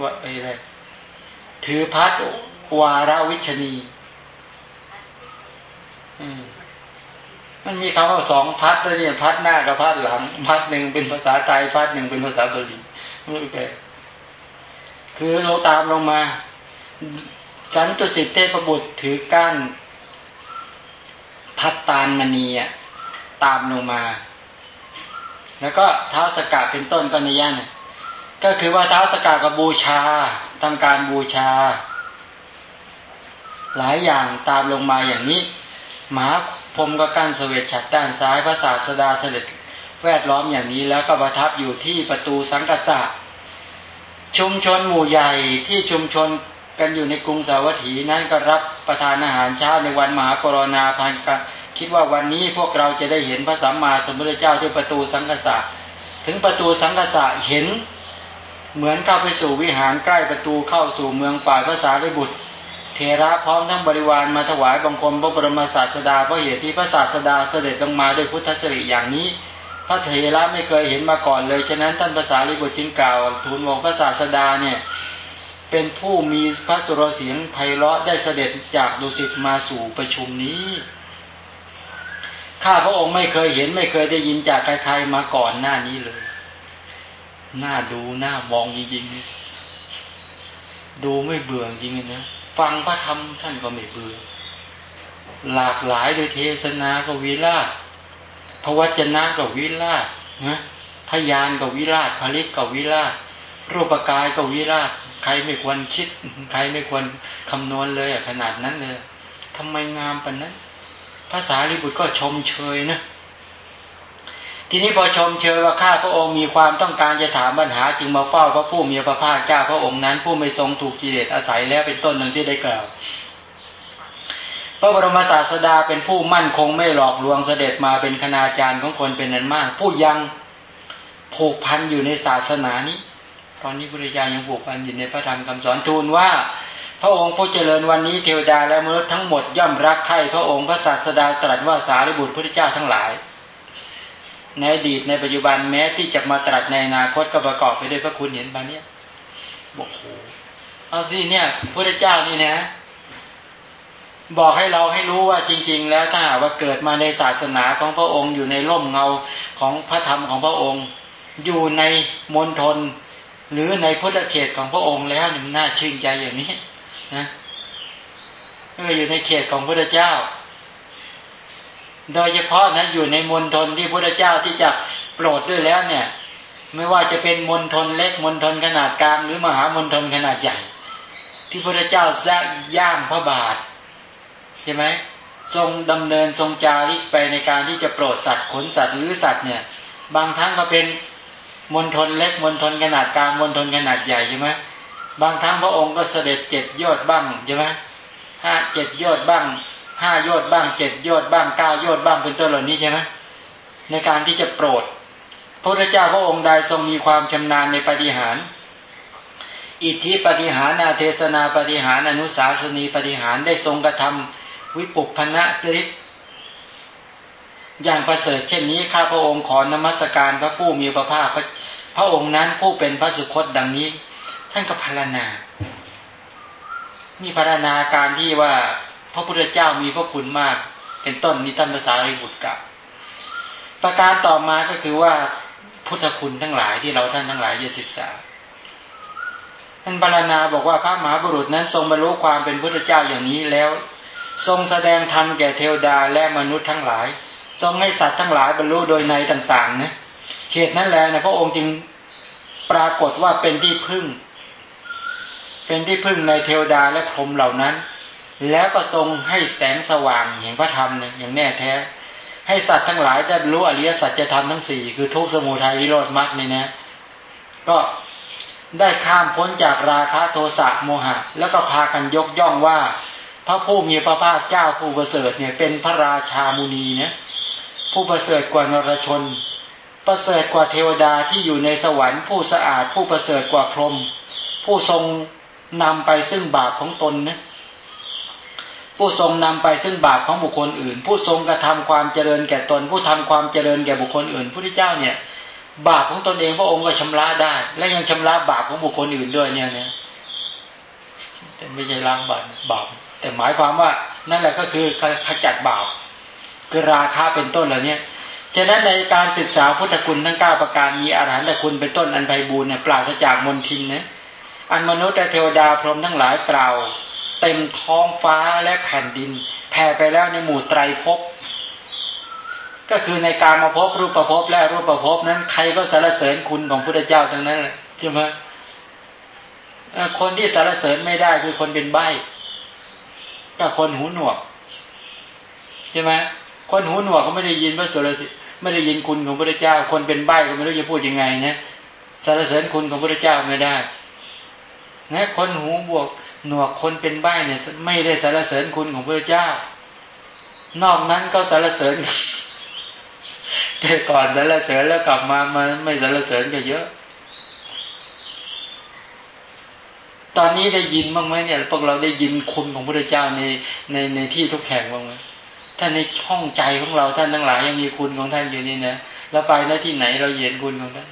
วาอะไรถือพัดวาระวิชนีมมันมีคำว่าสองพัดแล้วเนี่ยพัดหน้ากับพัดหลัง พัดหนึ่งเป็นภาษาไทยพัดหนึ่งเป็นภาษาบาลีไม่รู้แปลคือเราตามลงมา สันตุสิทธิเทพบุตรถือก้าน พัดตาลมณีอะตามลงมา แล้วก็เท้าสกัดเป็นต้นก็ในย่านก็คือว่าเท้าสกัดกับบูชาทำการบูชา หลายอย่างตามลงมาอย่างนี้หมาพรมก็กั้นเสวตฉัดด้านซ้ายพระศาสดาเสด็จแวดล้อมอย่างนี้แล้วก็ประทับอยู่ที่ประตูสังกัสสะชุมชนหมู่ใหญ่ที่ชุมชน กันอยู่ในกรุงสาวัตถีนั้นก็รับประทานอาหารเช้าในวันมหากรณาพันกคิดว่าวันนี้พวกเราจะได้เห็นพระสัมมาสัมพุทธเจ้าที่ประตูสังกัสสะถึงประตูสังกัสสะเห็น เหมือนเข้าไปสู่วิหารใกล้ประตูเข้าสู่เมืองฝ่ายภาษาริบุตร เทระพร้อมทั้งบริวารมาถวายบังคมพระบรมศาสดาเพราะเหตุที่พระศาสดาเสด็จลงมาด้วยพุทธสิริอย่างนี้ พระเทระไม่เคยเห็นมาก่อนเลย ฉะนั้นท่านภาษาลิบุตรจึงกล่าวทูลบอกพระศาสดาเนี่ย เป็นผู้มีพระสุรเสียงไพเราะได้เสด็จจากดุสิตมาสู่ประชุมนี้ ข้าพระองค์ไม่เคยเห็นไม่เคยได้ยินจากใครๆมาก่อนหน้านี้เลย น่าดูน่ามองจริงๆ ดูไม่เบื่อจริงๆนะ ฟังพระธรรมท่านก็ไม่เบื่อ หลากหลายโดยเทศนาก็วิราชพระวจนะก็วิราชนะพยานก็วิราชผลิตก็วิราชรูปกายก็วิราช ใครไม่ควรคิด ใครไม่ควรคำนวณเลยขนาดนั้นเลยทำไมงามปานนั้นภาษาลิบุตรก็ชมเชยนะทีนี้พอชมเชยว่าข้าพระองค์มีความต้องการจะถามปัญหาจึงมาเฝ้าพระผู้มีพระภาคเจ้าพระองค์นั้น ผู้ไม่ทรงถูกกิเลสอาศัยแล้วเป็นต้นหนึ่งที่ได้กล่าว พระบรมศาสดาเป็นผู้มั่นคงไม่หลอกลวงเสด็จมาเป็นคณาจารย์ของคนเป็นนั้นมาก ผู้ยังผูกพันอยู่ในศาสนานี้ ตอนนี้พระเจ้ายังผูกพันอยู่ในพระธรรมคำสอนทูลว่า พระองค์ผู้เจริญวันนี้เทวดาและมนุษย์ทั้งหมดย่อมรักใคร่พระองค์พระศาสดาตรัสว่าสารีบุตรพระเจ้าทั้งหลาย ในอดีตในปัจจุบันแม้ที่จะมาตรัสในอนาคตก็ประกอบไปด้วยพระคุณเห็นบาเนี้ยบอกโหเอาสิเนี่ยพระเจ้านี่นะ บอกให้เราให้รู้ว่าจริง ๆ แล้วถ้าว่าเกิดมาในศาสนาของพระองค์อยู่ในร่มเงาของพระธรรมของพระองค์ อยู่ในมณฑล หรือในพุทธเขตของพระองค์แล้วมันน่าชื่นใจอย่างนี้นะเอออยู่ในเขตของพระเจ้า โดยเฉพาะนะอยู่ในมณฑลที่พระเจ้าที่จะโปรดด้วยแล้วเนี่ย ไม่ว่าจะเป็นมณฑลเล็กมณฑลขนาดกลางหรือมหามณฑลขนาดใหญ่ ที่พระเจ้าสร้างย่างพระบาทใช่ไหมทรงดำเนินทรงจาริกไปในการที่จะโปรดสัตว์ขนสัตว์หรือสัตว์เนี่ย บางครั้งก็เป็น มณฑลเล็กมณฑลขนาดกลางมณฑลขนาดใหญ่ใช่ไหมบางครั้งพระองค์ก็เสด็จเจ็ดยอดบ้างใช่ไหมห้าเจ็ดยอดบ้างห้ายอดบ้างเจ็ดยอดบ้างเก้ายอดบ้างเป็นต้นเหล่านี้ใช่ไหมในการที่จะโปรด พระพุทธเจ้าพระองค์ใดทรงมีความชำนาญในปฏิหาร อิทธิปฏิหารนาเทศนาปฏิหารอนุสาสนีปฏิหารได้ทรงกระทำวิปุพนะตริ อย่างประเสริฐเช่นนี้ข้าพระองค์ขอนมัสการพระผู้มีพระภาคพระองค์นั้นผู้เป็นพระสุคตดังนี้ ท่านก็พารณานี่พารณาการที่ว่าพระพุทธเจ้ามีพระคุณมาก เป็นต้นนี้ท่านภาษาริบุตรกับ ประการต่อมาก็คือว่าพุทธคุณทั้งหลายที่เราท่านทั้งหลายจะศึกษาท่านบรรณาบอกว่าพระมหาบุรุษนั้นทรงบรรลุความเป็นพุทธเจ้าอย่างนี้แล้ว ทรงแสดงธรรมแก่เทวดาและมนุษย์ทั้งหลาย ทรงให้สัตว์ทั้งหลายบรรลุโดยในต่างๆนะเหตุนั้นแหละนะพระองค์จึงปรากฏว่าเป็นที่พึ่ง เป็นที่พึ่งในเทวดาและพรหมเหล่านั้น แล้วก็ทรงให้แสงสว่างอย่างพระธรรมเนี่ยอย่างแน่แท้ ให้สัตว์ทั้งหลายได้รู้อริยสัจธรรมทั้งสี่คือทุกสมุทัยวิโรธมรรคนี่นะก็ได้ข้ามพ้นจากราคะโทสะโมหะ แล้วก็พากันยกย่องว่า พระผู้มีพระภาคเจ้าผู้ประเสริฐเนี่ยเป็นพระราชามุนีเนี่ย ผู้ประเสริฐกว่านรชน ประเสริฐกว่าเทวดาที่อยู่ในสวรรค์ผู้สะอาด ผู้ประเสริฐกว่าพรหมผู้ทรงนำไปซึ่งบาปของตนนะผู้ทรงนำไปซึ่งบาปของบุคคลอื่น ผู้ทรงกระทำความเจริญแก่ตน ผู้ทำความเจริญแก่บุคคลอื่นผู้ที่เจ้าเนี่ย บาปของตนเองพระองค์ก็ชำระได้ และยังชำระบาปของบุคคลอื่นด้วยเนี่ยเนี่ยแต่ไม่ใช่ล้างบาปบาปแต่หมายความว่านั่นแหละก็คือขจัดบาป คือราคาเป็นต้นเหล่านี้ฉะนั้นในการศึกษาพุทธคุณทั้งเก้าประการมีอาหารแต่คุณเป็นต้นอันไพบูรณ์เนี่ยปราศจากมนทินนะอันมนุษย์และเทวดาพรหมทั้งหลายกล่าว เต็มท้องฟ้าและแผ่นดินแผ่ไปแล้วในหมู่ไตรภพก็คือในการมาพบรูปประพบและรูปประพบนั้นใครก็สารเสริญคุณของพระเจ้าทั้งนั้นใช่ไหมคนที่สารเสริญไม่ได้คือคนเป็นใบ้ก็คนหูหนวกใช่ไหม คนหูหนวกก็ไม่ได้ยินพระสุรสิไม่ได้ยินคุณของพระเจ้า คนเป็นใบ้ก็ไม่รู้จะพูดยังไงนะสารเสริญคุณของพระเจ้าไม่ได้นะคนหูบวกหนวกคนเป็นใบ้เนี่ย ไม่ได้สารเสริญคุณของพระเจ้า นอกนั้นก็สารเสริญแต่ก่อนสารเสริญแล้วกลับมามาไม่สารเสริญก็เยอะ ตอนนี้ได้ยินบ้างไหมเนี่ยพวกเราได้ยินคุณของพระเจ้าในในในที่ทุกแห่งบ้างไหม ถ้าในช่องใจของเราท่านทั้งหลายยังมีคุณของท่านอยู่นี่นะแล้วไปหน้าที่ไหนเราเห็นคุณของท่าน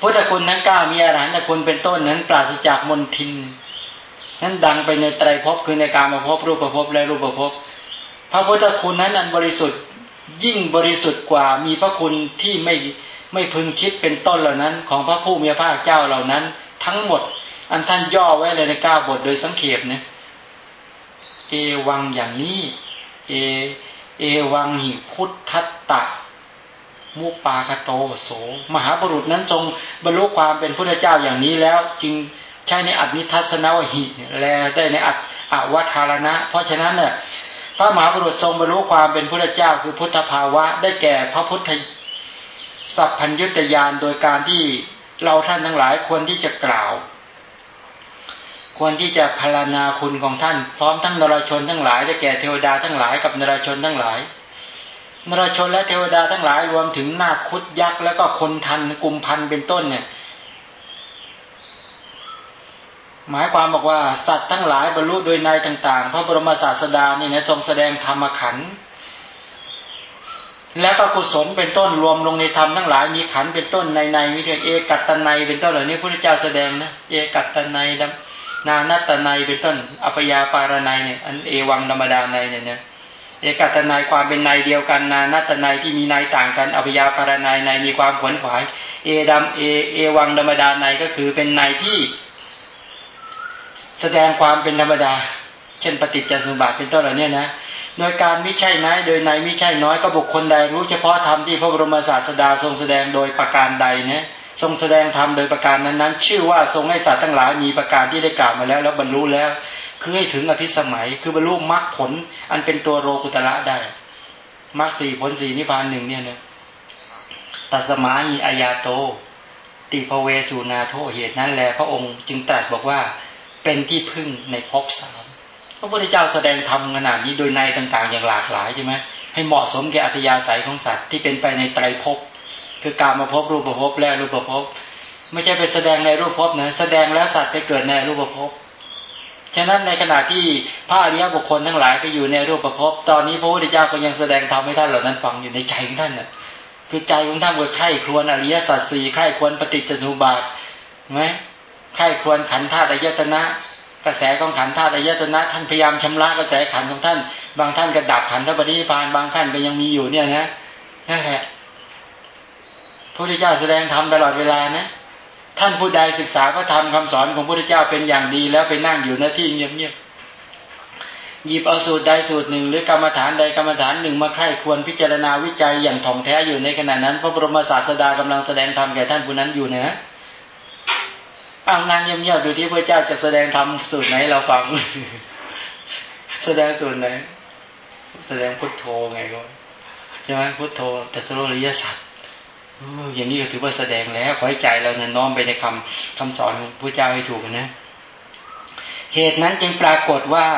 พุทธคุณทั้งเก้ามีอรหันตคุณเป็นต้นนั้น ปราศจากมนทินนั้นดังไปในไตรภพคือในการมาพบรูปภพและรูปภพพระพุทธคุณนั้นอันบริสุทธิ์ยิ่งบริสุทธิ์กว่ามีพระคุณที่ไม่ไม่พึงคิดเป็นต้นเหล่านั้น ของพระผู้มีพระภาคเจ้าเหล่านั้น ทั้งหมด อันท่านย่อไว้เลยในเก้าบทโดยสังเขปเนี่ย เอวังอย่างนี้ เอ เอวังหิพุทธัตตะ มุปาคโตโส มหาบุรุษนั้นทรงบรรลุความเป็นพระเจ้าอย่างนี้แล้วจึงใช้ในอัตนิทัศนวหิแลได้ในอัตอวัฏารณะ เพราะฉะนั้นเนี่ยพระมหาบุรุษทรงบรรลุความเป็นพระเจ้าคือพุทธภาวะ ได้แก่พระพุทธสัพพัญญุตยานโดยการที่เราท่านทั้งหลายควรที่จะกล่าว ควรที่จะพารณาคุณของท่าน พร้อมทั้งนรชนทั้งหลายได้แก่เทวดาทั้งหลายกับนรชนทั้งหลาย นรชนและเทวดาทั้งหลายรวมถึงนาคุดยักษ์แล้วก็คนทันกุมพันเป็นต้นเนี่ย หมายความบอกว่าสัตว์ทั้งหลายบรรลุโดยในต่างๆ พระบรมศาสดานี่นะทรงแสดงธรรมขันธ์และก็กุศลเป็นต้นรวมลงในธรรมทั้งหลายมีขันเป็นต้นในในวิเทเอกัตตนัยเป็นต้นเหล่านี้พระพุทธเจ้าแสดงนะเอกัตตนัย นานัตนัยเป็นต้น อัปยาปารนัยเนี่ย อันเอวังธรรมดาในเนี่ยเอกัตนายความเป็นนายเดียวกัน นานัตนายที่มีนายต่างกันอภยาปารนายในมีความขวนขวาย เอดำเอเอวังธรรมดาในก็คือเป็นนายที่ แสดงความเป็นธรรมดา เช่นปฏิจจสมบัติเป็นต้นเหล่านี้นะโดยการไม่ใช่น้อยโดยในไม่ใช่น้อยก็บุคคลใดรู้เฉพาะธรรมที่พระบรมศาสดาทรงแสดงโดยประการใดเนี่ย ทรงแสดงธรรมโดยประการนั้นๆ ชื่อว่าทรงให้สัตว์ทั้งหลายมีประการที่ได้กล่าวมาแล้ว แล้วบรรลุแล้ว คือให้ถึงอภิสมัย คือบรรลุมรรคผล อันเป็นตัวโรกุตระได้มรรคสี่ผลสี่นิพพานหนึ่งเนี่ยนะตัสมาหิอายาโต ติภเวสุนาโทเหตุนั้นแลพระองค์จึงตรัสบอกว่าเป็นที่พึ่งในภพสามพระพุทธเจ้าแสดงธรรมขนาดนี้โดยในต่างๆ อย่างหลากหลายใช่ไหมให้เหมาะสมแก่อัธยาศัยของสัตว์ที่เป็นไปในไตรภพ คือการมาพบรูปภพและรูปภพไม่ใช่ไปแสดงในรูปภพนะแสดงแล้วสัตว์ไปเกิดในรูปภพฉะนั้นในขณะที่พระอริยบุคคลทั้งหลายไปอยู่ในรูปภพตอนนี้พระพุทธเจ้าก็ยังแสดงธรรมให้ท่านเหล่านั้นฟังอยู่ในใจของท่านน่ะคือใจของท่านก็ไข้ครวนอริยสัจสี่ไข้ควรปฏิจจสมุปบาทไหมไข้ควรขันธาตุอายตนะ กระแสของขันธาตุอายตนะ ท่านพยายามชำระกระแสขันของท่าน บางท่านก็ดับขันธปฏิพานบางท่านก็ยังมีอยู่เนี่ยนะนั่นแหละ พระพุทธเจ้าแสดงธรรมตลอดเวลานะท่านผู้ใดศึกษาพระธรรมคำสอนของพระพุทธเจ้าเป็นอย่างดี แล้วไปนั่งอยู่หน้าที่เงียบๆหยิบเอาสูตรใดสูตรหนึ่ง หรือกรรมฐานใดกรรมฐานหนึ่งมาไข้ควรพิจารณาวิจัยอย่างถ่องแท้อยู่ในขณะนั้น พระบรมศาสดากำลังแสดงธรรมแก่ท่านผู้นั้นอยู่นะเอางานเงียบๆดูที่พระเจ้าจะแสดงธรรมสูตรไหนเราฟัง แสดงสูตรไหนแสดงพุทโธไงก็ใช่ไหมพุทโธแต่สโลริยสัตว์ อย่างนี้ก็ถือว่าแสดงแล้วขอให้ใจเราเนี่ยน้อมไปในคำคำสอนของพระเจ้าให้ถูกนะ เหตุนั้นจึงปรากฏว่า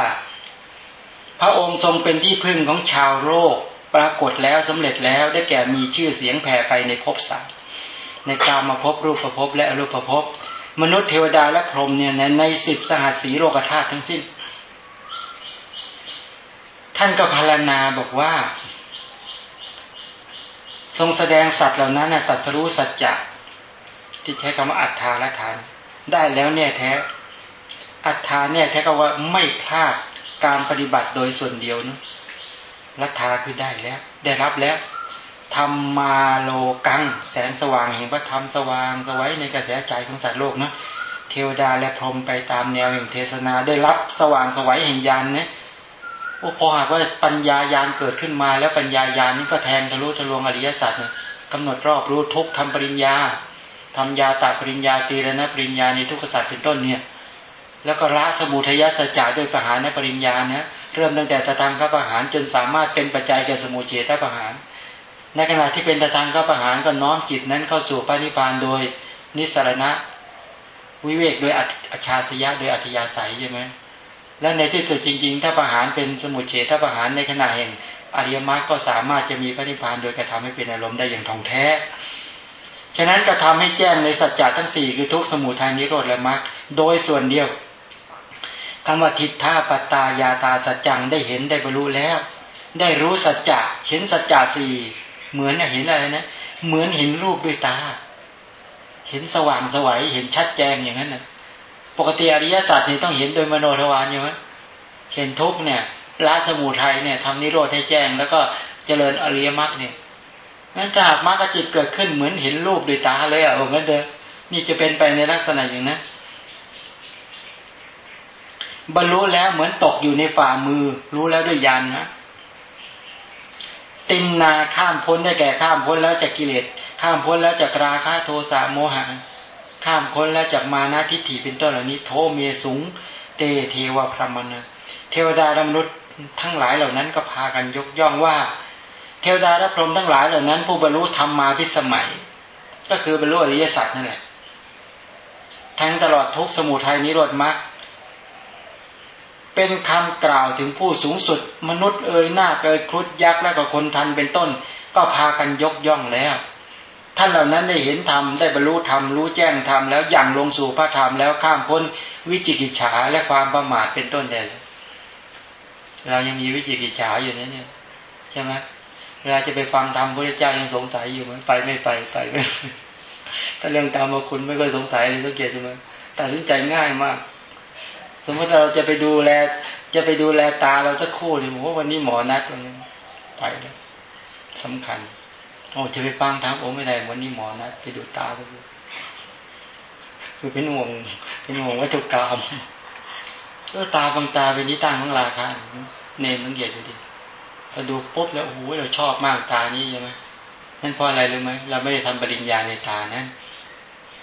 พระองค์ทรงเป็นที่พึ่งของชาวโลกปรากฏแล้วสำเร็จแล้วได้แก่มีชื่อเสียงแผ่ไปในภพสัตว์ในการมาพบรูปประพและอรูปประพมนุษย์เทวดาและพรหมเนี่ยในสิบสหัสสีโลกธาตุทั้งสิ้น ท่านก็พารณาบอกว่า ทรงแสดงสัตว์เหล่านั้นตัสรู้สัจจะที่ใช้คำว่าอัฏฐาละฐาน ได้แล้วเนี่ยแท้ อัฏฐาเนี่ยแท้ก็ว่าไม่พลาดการปฏิบัติโดยส่วนเดียวนะลัทธาคือได้แล้ว ได้รับแล้วธรรมาโลกัง แสงสว่างเห็นว่าธรรมสว่างสวัยในกระแสใจของสัตว์โลกนะเทวดาและพรหมไปตามแนวแห่งเทศนาได้รับสว่างสวัยแห่งยานนะ พอหากว่าปัญญายาณเกิดขึ้นมา แล้วปัญญายาณนี้ก็แทงทะลุทะลวงอริยสัจเนี่ยกำหนดรอบรู้ทุกทำปริญญาทำยาตาปริญญาตีรณปริญญาในทุกขสัจเป็นต้นเนี่ย แล้วก็ละสมุทัยสัจจะด้วยประหารในปริญญาเนี่ยเริ่มตั้งแต่ตะทางข้าประหารจนสามารถเป็นปัจจัยแก่สมุเฉตประหาร ในขณะที่เป็นตะทางข้าประหารก็น้อมจิตนั้นเข้าสู่ปณิพานโดยนิสรณะ วิเวกโดยอัจฉริยะโดยอัธยาศัยใช่ไหม และในที่สุดจริง ๆ ถ้าประหารเป็นสมุทเฉทประหารในขณะแห่งอริยมรรคก็สามารถจะมีพระนิพพานโดยกระทำให้เป็นอารมณ์ได้อย่างท่องแท้ ฉะนั้นกระทาให้แจ้งในสัจจะทั้งสี่คือทุกสมุทัยนิโรธและมรรคโดยส่วนเดียวคำว่าทิฏฐาปตายาตาสัจจังได้เห็นได้บรรลุแล้ว ได้รู้สัจจะเห็นสัจจะสี่เหมือนเห็นอะไรนะเหมือนเห็นรูปด้วยตา เห็นสว่างสวัยเห็นชัดแจ้งอย่างนั้นนะ ปกติอริยสัจนี่ต้องเห็นโดยมโนทวารอยู่ไหมเห็นทุกเนี่ยละสมุทัยเนี่ยทำนิโรธให้แจ้ง แล้วก็เจริญอริยมรรคเนี่ยนั้นถ้าหากมรรคจิตเกิดขึ้นเหมือนเห็นรูปด้วยตาเลยอะโอ้งั้นเด้อนี่จะเป็นไปในลักษณะอย่างนั้นบรรลุแล้วเหมือนตกอยู่ในฝ่ามือ รู้แล้วด้วยยานนะตินนาข้ามพ้นได้แก่ข้ามพ้นแล้วจากกิเลสข้ามพ้นแล้วจากราคะโทสะโมหะ ข้ามพ้นแล้วจากมานะทิฏฐิเป็นต้นเหล่านี้ โทเมสุง เตเทวพรหมนะเทวดาและมนุษย์ทั้งหลายเหล่านั้นก็พากันยกย่องว่า เทวดาและพรหมทั้งหลายเหล่านั้น ผู้บรรลุธรรมมาพิสมัย ก็คือบรรลุอริยสัจนั่นแหละทั้งตลอดทุกสมุทัยนิโรธมรรคเป็นคำกล่าวถึงผู้สูงสุด มนุษย์เอ่ยหน้าเอ่ยครุฑยักษ์และก็คนทันเป็นต้น ก็พากันยกย่องแล้ว ท่านเหล่านั้นได้เห็นธรรมได้บรรลุธรรมรู้แจ้งธรรมแล้วอย่างลงสู่พระธรรมแล้วข้ามพ้นวิจิกิจฉาและความประมาทเป็นต้นได้เรายังมีวิจิกิจฉาอยู่นะเนี่ยใช่ไหมเวลาจะไปฟังธรรมพระเจ้ายังสงสัยอยู่ไหมไปไม่ไปไปไม่ถ้าเรื่องตามมาคุณไม่เคยสงสัยเลยสังเกตดูไหมตัดสินใจง่ายมาก สมมติเราจะไปดูแล จะไปดูแลตาเราสักคู่หนึ่งผมว่าวันนี้หมอนัดวันนี้ไปแล้วสำคัญ โอ้จะไปฟังทางโอ้ไม่ได้วันนี้หมอนะไปดูตาก็คือเป็นห่วงเป็นห่วงวัตถุกรรมก็ตาบางตาเป็นที่ตั้งของราคาเนมสังเกตดูดิพอดูปุ๊บแล้วโอ้โหเราชอบมากตานี้ใช่ไหมนั่นเพราะอะไรรู้ไหมเราไม่ได้ทำปริญญาในตานั้น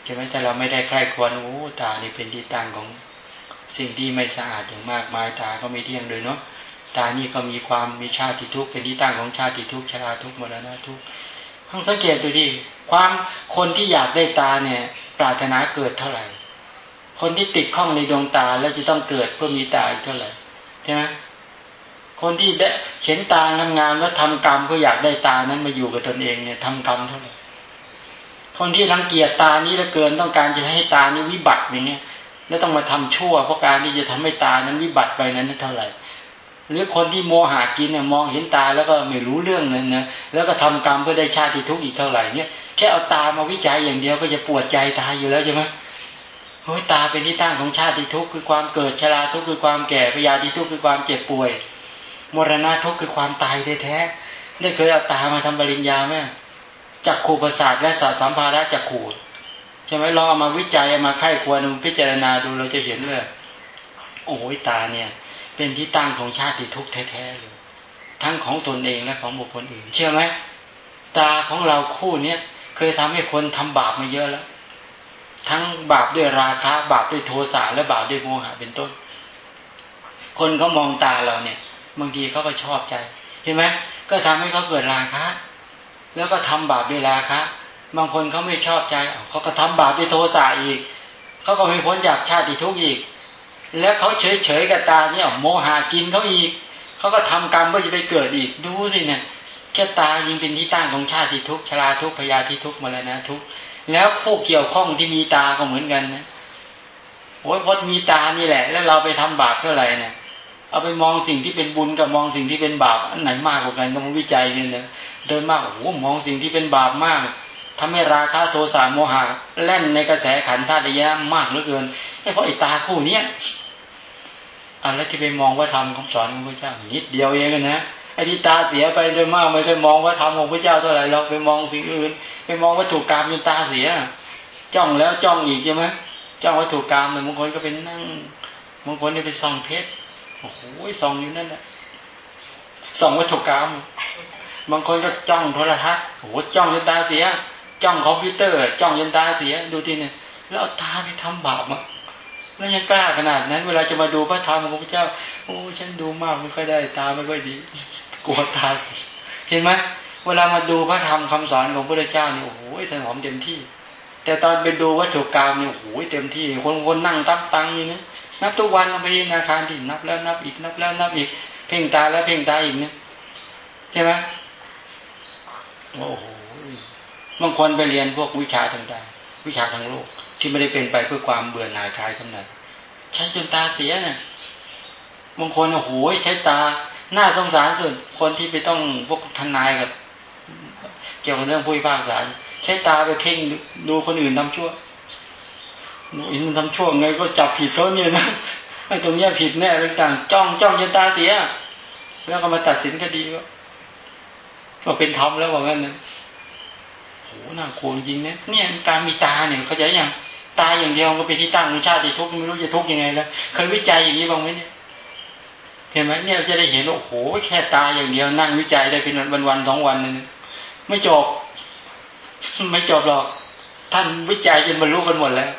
ใช่ไหมแต่เราไม่ได้ใคร่ควรโอ้ตานี่เป็นที่ตั้งของสิ่งที่ไม่สะอาดอย่างมากมายตาก็ไม่เที่ยงเลยเนาะตานี่ก็มีความมีชาติทุกข์เป็นที่ตั้งของชาติทุกข์ชราทุกข์มรณะทุกข์ ต้องสังเกตดูดิความคนที่อยากได้ตาเนี่ย ปรารถนาเกิดเท่าไหร่ คนที่ติดข้องในดวงตาแล้วจะต้องเกิดเพื่อมีตาอีกเท่าไหร่ใช่ไหมคนที่ได้เห็นตางามๆแล้วทำกรรมเพื่ออยากได้ตานั้นมาอยู่กับตนเองเนี่ยทำกรรมเท่าไหร่คนที่รังเกียจตานี้เหลือเกินต้องการจะให้ตานี้วิบัติอย่างเงี้ยแล้วต้องมาทำชั่วเพราะการที่จะทำให้ตานั้นวิบัติไปนั้นเท่าไหร่ หรือคนที่โมหากินเนี่ยมองเห็นตาแล้วก็ไม่รู้เรื่องนั้นนะแล้วก็ทำกรรมเพื่อได้ชาติทุกข์อีกเท่าไหร่เนี่ยแค่เอาตามาวิจัยอย่างเดียวก็จะปวดใจตายอยู่แล้วใช่ไหมโอ้ยตาเป็นที่ตั้งของชาติทุกข์คือความเกิดชราทุกข์คือความแก่พยาธิทุกข์คือความเจ็บป่วยมรณะทุกข์คือความตายแท้ๆได้เคยเอาตามาทำปริญญาไหมจักขู่ประสาทและสสัมภาระจักขู่ใช่ไหมลองเอามาวิจัยมาไข้ควรพิจารณาดูเราจะเห็นเลยโอ้ยตาเนี่ย เป็นที่ตั้งของชาติทุกข์แท้ๆเลยทั้งของตนเองและของบุคคลอื่น เชื่อไหมตาของเราคู่เนี้ยเคยทำให้คนทำบาปมาเยอะแล้ว ทั้งบาปด้วยราคะ บาปด้วยโทสะและบาปด้วยโมหะเป็นต้น คนเขามองตาเราเนี่ย บางทีเขาก็ชอบใจเห็นไหมก็ทำให้เขาเกิดราคะ แล้วก็ทำบาปด้วยราคะ บางคนเขาไม่ชอบใจเขาก็ทำบาปด้วยโทสะอีกเขาก็ไม่พ้นจากชาติทุกข์อีก แล้วเขาเฉยเฉยกับตาเนี่ยโมหากินเขาอีกเขาก็ทำกรรมเพื่อจะไปเกิดอีกดูสิเนี่ยแค่ตายิงเป็นที่ตั้งของชาติทุกข์ชราทุกพยาธิทุกข์มาแล้วนะทุกข์แล้วผู้เกี่ยวข้องที่มีตาก็เหมือนกันนะโอ้ยพดมีตานี่แหละ แล้วเราไปทำบาปเท่าไหร่เนี่ยเอาไปมองสิ่งที่เป็นบุญกับมองสิ่งที่เป็นบาปอันไหนมากกว่ากันก็มาวิจัยกันนะเดินมากโอ้โหมองสิ่งที่เป็นบาปมาก ทำให้ราคะโทสะโมหะแล่นในกระแสขันธาตุยะมากเหลือเกินเพราะไอ้ตาคู่เนี้ยอันแล้วที่ไปมองว่าธรรมคำสอนของพระเจ้านิดเดียวเองนะไอ้ที่ตาเสียไปโดยมากไม่เคยมองว่าธรรมของพระเจ้าเท่าไหร่เราไปมองสิ่งอื่น ไปมองวัตถุกกรรมจนตาเสีย จ้องแล้วจ้องอีกใช่ไหมจ้องวัตถุกกรรมบางคนก็เป็นนั่งบางคนนี่ไปส่องเพชรโอ้โหส่องอยู่นั่นแหละส่องวัตถุกรรมบางคนก็จ้องโทรทัศน์โอ้โหจ้องจนตาเสีย จ้องคอมพิวเตอร์ จ้องจนตาเสียดูทีเนี่ยแล้วตาไปทำบาปอะแล้วยังกล้าขนาดนั้น เวลาจะมาดูพระธรรมของพระเจ้า โอ้ฉันดูมากไม่ค่อยได้ตาไม่ค่อยดีกลัวตาเสียเห็นไหมเวลามาดูพระธรรมคำสอนของพระเจ้าเนี่ยโอ้โหถนอมเต็มที่ แต่ตอนไปดูวัตถุกรรมเนี่ยโอ้โหเต็มที่ คนคนนั่งตั้งตังอยู่เนี่ยนับทุกวันเราไปนาคารที่นับแล้วนับอีกนับแล้วนับอีก เพ่งตาแล้วเพ่งตาอีกเนี่ยใช่ไหมโอ้โห บางคนไปเรียนพวกวิชาต่างๆวิชาทางโลกที่ไม่ได้เป็นไปเพื่อความเบื่อหน่ายคลายกำหนัดใช้จนตาเสียเนี่ยบางคนโอ้โหใช้ตาหน้าสงสารสุดคนที่ไปต้องพวกทนายกับ เกี่ยวกับเรื่องผู้พิพากษาใช้ตาไปเพ่งดูคนอื่นทำชั่วหนูอินทำชั่วไงก็จับผิดเขาเนี่ยนะไอ้ตรงเนี้ยผิดแน่ต่างจ้องจ้องจนตาเสีย แล้วก็มาตัดสินคดีว่าเป็นธรรมแล้วว่างั้นนะ โหน่ากลัวจริงเนี่ยเนี่ยการมีตาเนี่ยเขาจะย่างตาอย่างเดียวก็เป็นที่ตั้งของชาติทุกข์ไม่รู้จะทุกข์ยังไงแล้วเคยวิจัยอย่างนี้บ้างไหมเนี่ยเห็นไหมเนี่ยจะได้เห็นโอ้โหแค่ตาอย่างเดียวนั่งวิจัยได้เป็นวันวันสองวันนึงไม่จบ ไม่จบหรอก ท่านวิจัยจนบรรลุกันหมดแล้ว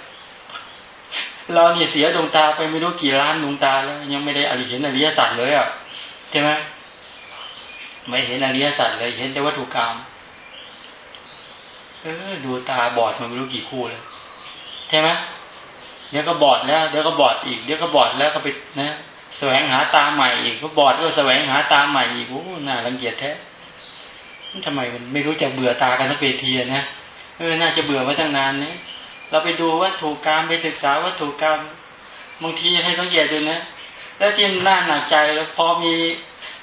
เราเนี่ยเสียดวงตาไปไม่รู้กี่ล้านดวงตาแล้ว ยังไม่ได้อริเห็นอริยสัจเลยอะใช่ไหมไม่เห็นอริยสัจเลยเห็นแต่วัตถุกรรม เออดูตาบอดมันไม่รู้กี่คู่เลยใช่ไหมเดี๋ยวก็บอดแล้ว เดี๋ยวก็บอดอีก เดี๋ยวก็บอดแล้วก็ไปนะแสวงหาตาใหม่อีกก็บอดก็แสวงหาตาใหม่อีกโอ้น่ารังเกียจแท้ทำไมมันไม่รู้จักเบื่อตากันทั้งเวทีนะเออน่าจะเบื่อมาตั้งนานนี้เราไปดูวัตถุกรรมไปศึกษาวัตถุกรรมบางทีให้สังเกตดูนะแล้วที่น่าหนักใจแล้วพอมี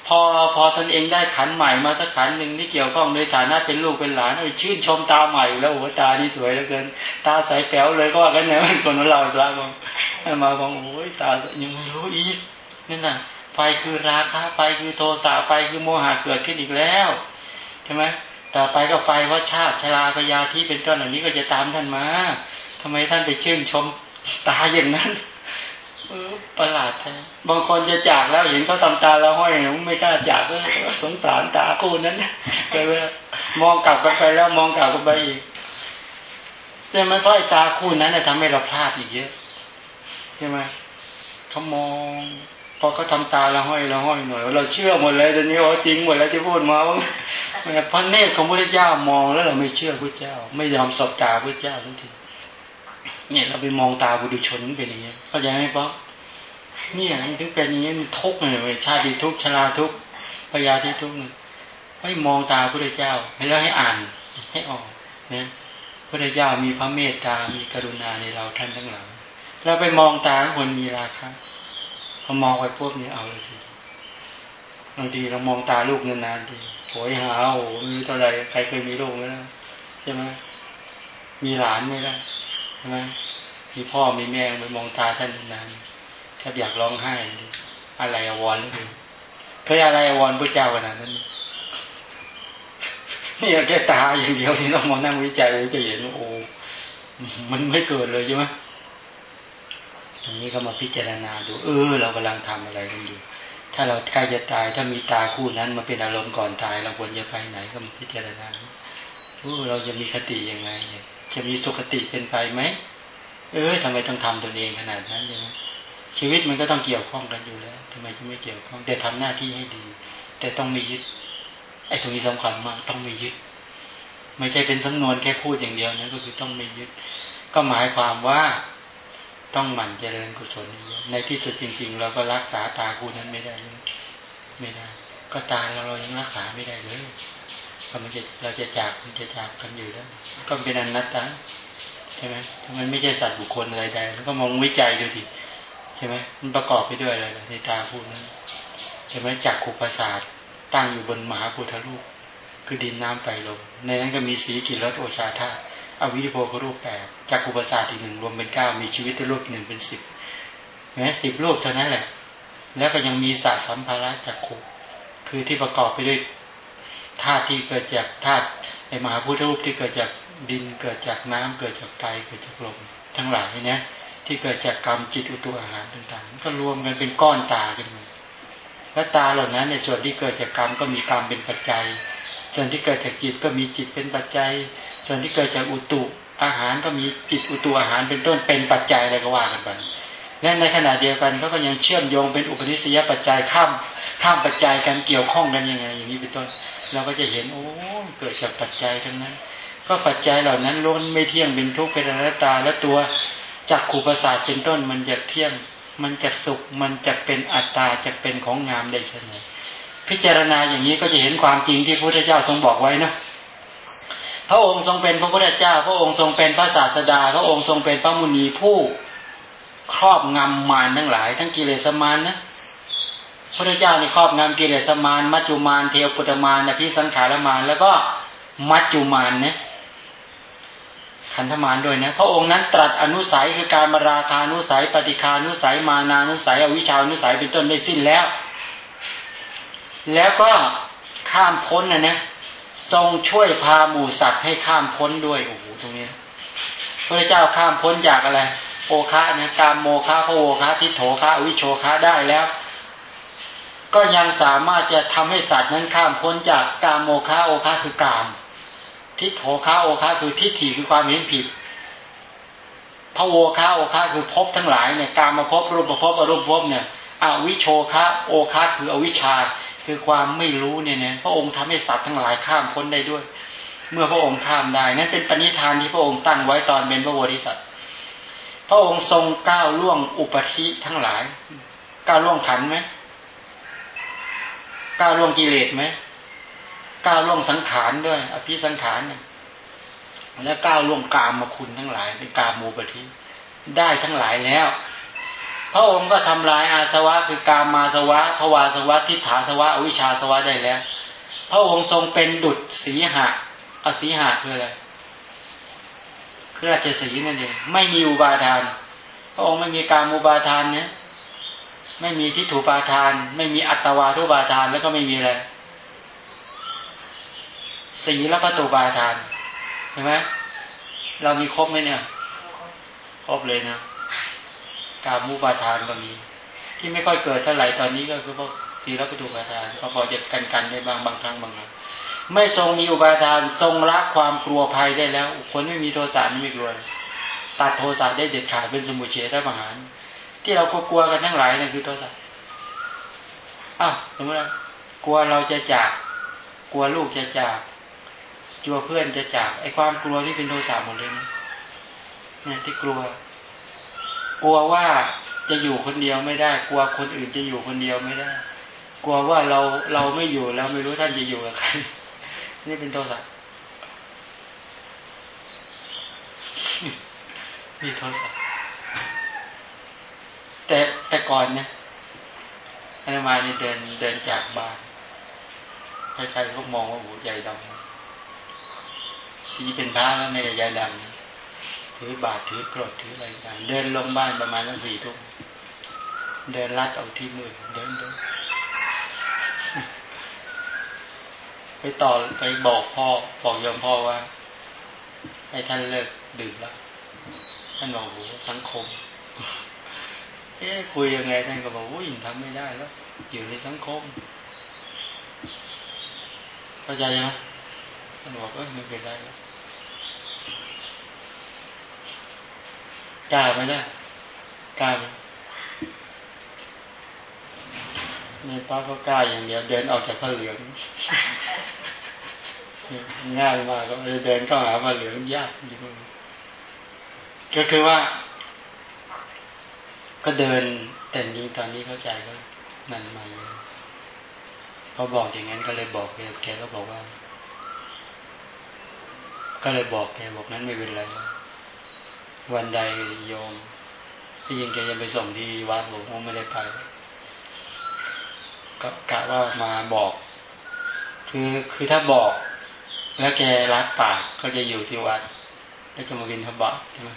พอพอตนเองได้ขันใหม่มาสักขันหนึ่งที่เกี่ยวข้องโดยฐานะเป็นลูกเป็นหลานเออชื่นชมตาใหม่แล้วโอ้ตานี่สวยเหลือเกิน ตาใสแป๋วเลยก็ว่ากันเนี่ยคนของเราลาบอกมาบอกโอ้ยตายังไม่รู้อีกนี่นะไฟคือราคะไฟคือโทสะไฟคือโมหะเกิดขึ้นอีกแล้วใช่ไหมต่อไปก็ไฟว่าชาติชราพยาที่เป็นต้นเหล่านี้ก็จะตามท่านมาทำไมท่านไปชื่นชมตาอย่างนั้น ประหลาดใช่บางคนจะจากแล้วเห็นเขาทำตาแล้วห้อยไม่กล้าจากก็สงสารตาคู่นั้นเลยมองกลับกันไปแล้วมองกลับกันไปอีกใช่ไหมเพราะไอ้ตาคู่นั้นทำให้เราพลาดอีกเยอะใช่ไหมเขามองพอเขาทาตาละห้อยละห้อยหน่อยเราเชื่อหมดเลยตอนนี้โอ้จริงหมดแล้วที่พูดมาว่าพระเนตรของพระเจ้ามองแล้วเราไม่เชื่อพระเจ้า ไม่ยอมสบตาพระเจ้าทันที เนี่ย เราไปมองตาบุรุชนเป็นอย่างนี้เข้าใจไหมป๊อเนี่ยถึงเป็นอย่างนี้มันทุกข์เลยชาติทุกข์ชราทุกข์พยาธิทุกข์ให้มองตาพระเจ้าแล้วให้อ่านให้ออกเนี่ยพระเจ้ามีพระเมตตา มีกรุณาในเราท่านทั้งหลายเราไปมองตาคนมีราคะพอมองไปพวกนี้เอาเลยทีบางทีเรามองตาลูกนานๆทีโหยหาโอ้มีเท่าไรใครเคยมีลูกไหมล่ะใช่ไหมมีหลานไหมล่ะ ใช่ไหมมีพ่อมีแม่ไปมองตาท่านนานถ้าอยากร้องไห้อะไรอววรหรือเปล่าเคยอะไรอววรพระเจ้าขนาดนั้นนี่แค่ตาอย่างเดียวที่ต้องมองนั่งวิจัยเลยจะเห็นว่าโอ้มันไม่เกิดเลยใช่ไหมตรงนี้ก็มาพิจารณาดู เออ เรากำลังทำอะไรกันอยู่ ถ้าเราใกล้จะตาย ถ้ามีตาคู่นั้นมาเป็นอารมณ์ก่อนตาย เราควรจะไปไหนก็มาพิจารณาเออเราจะมีคติยังไง จะมีสุขติเป็นไปไหมเออทำไมต้องทำตัวเองขนาดนั้นใช่ไหมชีวิตมันก็ต้องเกี่ยวข้องกันอยู่แล้วทำไมจะไม่เกี่ยวข้องแต่ทำหน้าที่ให้ดี แต่ต้องม่ยึด ไอ้ตรงนี้สำคัญมากต้องม่ยึด ไม่ใช่เป็นสำนวนแค่พูดอย่างเดียวนะก็คือต้องม่ยึด ก็หมายความว่าต้องหมั่นเจริญกุศลในที่สุดจริง ๆ เราก็รักษาตาคูนั้นไม่ได้ ไม่ได้ ก็ตาเราเรายังรักษาไม่ได้เลย ก็มันจะเราจะจากมันจะจากกันอยู่แล้ว ก็เป็นอนัตตาใช่ไหมถ้ามันไม่ใช่สัตว์บุคคลอะไรใดแล้วก็มองวิจัยดูทีใช่ไหมมันประกอบไปด้วยอะไรในตาคูนั้นใช่ไหมจักขุประสาทตั้งอยู่บนหมาพุทธรูป คือดินน้ำไฟลมในนั้นก็มีสีกิรสโอชาธาอวิริโภครูปแปดจากอุปสาอีกหนึ่งรวมเป็นเก้ามีชีวิตรูปหนึ่งเป็นสิบแม้สิบรูปเท่านั้นแหละ แล้วก็ยังมีสาสัมภาระจากขุคือที่ประกอบไปด้วย ธาตุที่เกิดจากธาตุในมหาพุทธรูปที่เกิดจากดินเกิดจากน้ำเกิดจากไฟเกิดจากลมทั้งหลายเนี่ยที่เกิดจากกรรมจิตอุตุอาหารต่างๆ ก็รวมกันเป็นก้อนตาขึ้นมาและตาเหล่านั้นในส่วนที่เกิดจากกรรมก็มีกรรมเป็นปัจจัย ส่วนที่เกิดจากจิตก็มีจิตเป็นปัจจัย ส่วนที่เกิดจากอุตุอาหารก็มีจิตอุตุอาหารเป็นต้นเป็นปัจจัยอะไรก็ว่ากันไปและในขณะเดียวกันเขาก็ยังเชื่อมโยงเป็นอุปนิสัยปัจจัยข้ามข้ามปัจจัยกันเกี่ยวข้องกันยังไงอย่างนี้เป็นต้น เราก็จะเห็นโอ้เกิดจากปัจจัยทั้งนั้น ก็ปัจจัยเหล่านั้นล้นไม่เที่ยงเป็นทุกข์เป็นอนัตตา และตัวจักขู่ประสาทเป็นต้นมันจะเที่ยง มันจะสุข มันจะเป็นอัตตาจะเป็นของงามได้เช่นไรพิจารณาอย่างนี้ก็จะเห็นความจริงที่พระพุทธเจ้าทรงบอกไว้นะพระองค์ทรงเป็นพระพุทธเจ้า พระองค์ทรงเป็นพระศาสดา พระองค์ทรงเป็นพระมุนีผู้ครอบงำมารทั้งหลาย ทั้งกิเลสมารนะ พระเจ้าในครอบงำกิเลสมารมัจจุมารเทวปุตมารอภิสังขารมารแล้วก็มัจจุมารเนี่ยขันธมารด้วยนะพระองค์นั้นตรัสอนุสัยคือการมาราคานุสัย ปฏิคานุสัยมานานุสัย อวิชานุสัยเป็นต้นได้สิ้นแล้ว แล้วก็ข้ามพ้นนะนะทรงช่วยพาหมู่สัตว์ให้ข้ามพ้นด้วยโอ้โหตรงนี้พระเจ้าข้ามพ้นจากอะไร โอคะนะการโมคะพระโอคะทิโถคะอวิโชคะได้แล้ว ก็ยังสามารถจะทำให้สัตว์นั้นข้ามพ้นจากการโมคะโอคะคือกาม ทิฏโถคาโอคาคือทิฏฐิคือความเห็นผิดพระโวคาโอคาคือพบทั้งหลายเนี่ยการมาพบรูปพบอรูปพบเนี่ยอวิโชคะโอคาคืออวิชาคือความไม่รู้เนี่ยเนี่ยพระองค์ทำให้สัตว์ทั้งหลายข้ามพ้นได้ด้วย เมื่อพระองค์ข้ามได้นั่นเป็นปณิธานที่พระองค์ตั้งไว้ตอนเป็นพระโพธิสัตว์พระองค์ทรงก้าวล่วงอุปธิทั้งหลายก้าวล่วงขันไหม ก้าวล่วงกิเลสไหมก้าวล่วงสังขารด้วย อภิสังขารเนี่ยและก้าวล่วงกามมาคุณทั้งหลาย เป็นกามโมปทิได้ทั้งหลายแล้ว พระองค์ก็ทำลายอาสวะ คือกามมาสวะภวาสวะทิฏฐาสวะอวิชาสวะได้แล้ว พระองค์ทรงเป็นดุจสีหะอสีหะคืออะไรคือราชสีนั่นเองไม่มีอุบาทาน พระองค์ไม่มีการอุบาทานเนี่ย ไม่มีทิฏฐุปาทาน ไม่มีอัตวาทุบาทานแล้วก็ไม่มีอะไรสีและประตูบาทานเห็นไหมเรามีครบไหมเนี่ยครบเลยนะกามูบาทานก็มี ที่ไม่ค่อยเกิดเท่าไหร่ตอนนี้ก็คือพวกสีและประตูบาทานก็พอจะกันกันได้บางบางครั้งบางครั้งไม่ทรงมีอุบาทาน ทรงรักความกลัวภัยได้แล้วคนไม่มีโทสะนี่ไม่กลัวตัดโทสะได้เด็ดขาดเป็นสมุเฉทประหาร ที่เรากลัวกันทั้งหลายนั่นคือโทสะอ้าวสมมติว่ากลัวเราจะจาก กลัวลูกจะจากกลัวเพื่อนจะจากไอ้ความกลัวที่เป็นโทสะหมดเลยนะเนี่ยที่กลัว กลัวว่าจะอยู่คนเดียวไม่ได้ กลัวคนอื่นจะอยู่คนเดียวไม่ได้ กลัวว่าเราเราไม่อยู่แล้วไม่รู้ท่านจะอยู่กับใครนี่เป็นโทสะนี่โทสะ แต่แต่ก่อนเนี่ยอาตมานี่เดินเดินจากบ้านใครๆก็มองว่าหัวใจดำที่เป็นพระแล้วไม่ได้ใจดำถือบาทถือกรดถืออะไรต่างเดินลงบ้านประมาณตั้งสี่ทุ่มเดินลัดเอาที่มือเดินเดินไปต่อไปบอกพ่อบอกยอมพ่อว่า ให้ท่านเลิกดื่มแล้วท่านบอกโอ้สังคม เอ๊คุยยังไงท่านก็บอกว่ายิงทำไม่ได้แล้ว อยู่ในสังคมเข้าใจไหมท่านบอกเออไม่เป็นไรแล้วกล้าไหมล่ะกล้าไหมในป้าก็กล้าอย่างเดียวเดินออกจากผ้าเหลืองง่ายมากก็เดินเข้าหาผ้าเหลืองยากจริงก็คือว่า ก็เดินแต่นี้ตอนนี้เข้าใจก็นั่นมาพอบอกอย่างนั้นก็เลยบอกแกแกก็บอกว่า ก็เลยบอกแกบอกนั้นไม่เป็นไรวันใดโยมที่ยิงแกจะไปส่งที่วัดบอกว่าไม่ได้ไป ก็กะว่ามาบอก คือคือถ้าบอก แล้วแกรักปากก็จะอยู่ที่วัดแล้วจะมาบินทบาทใช่ไหม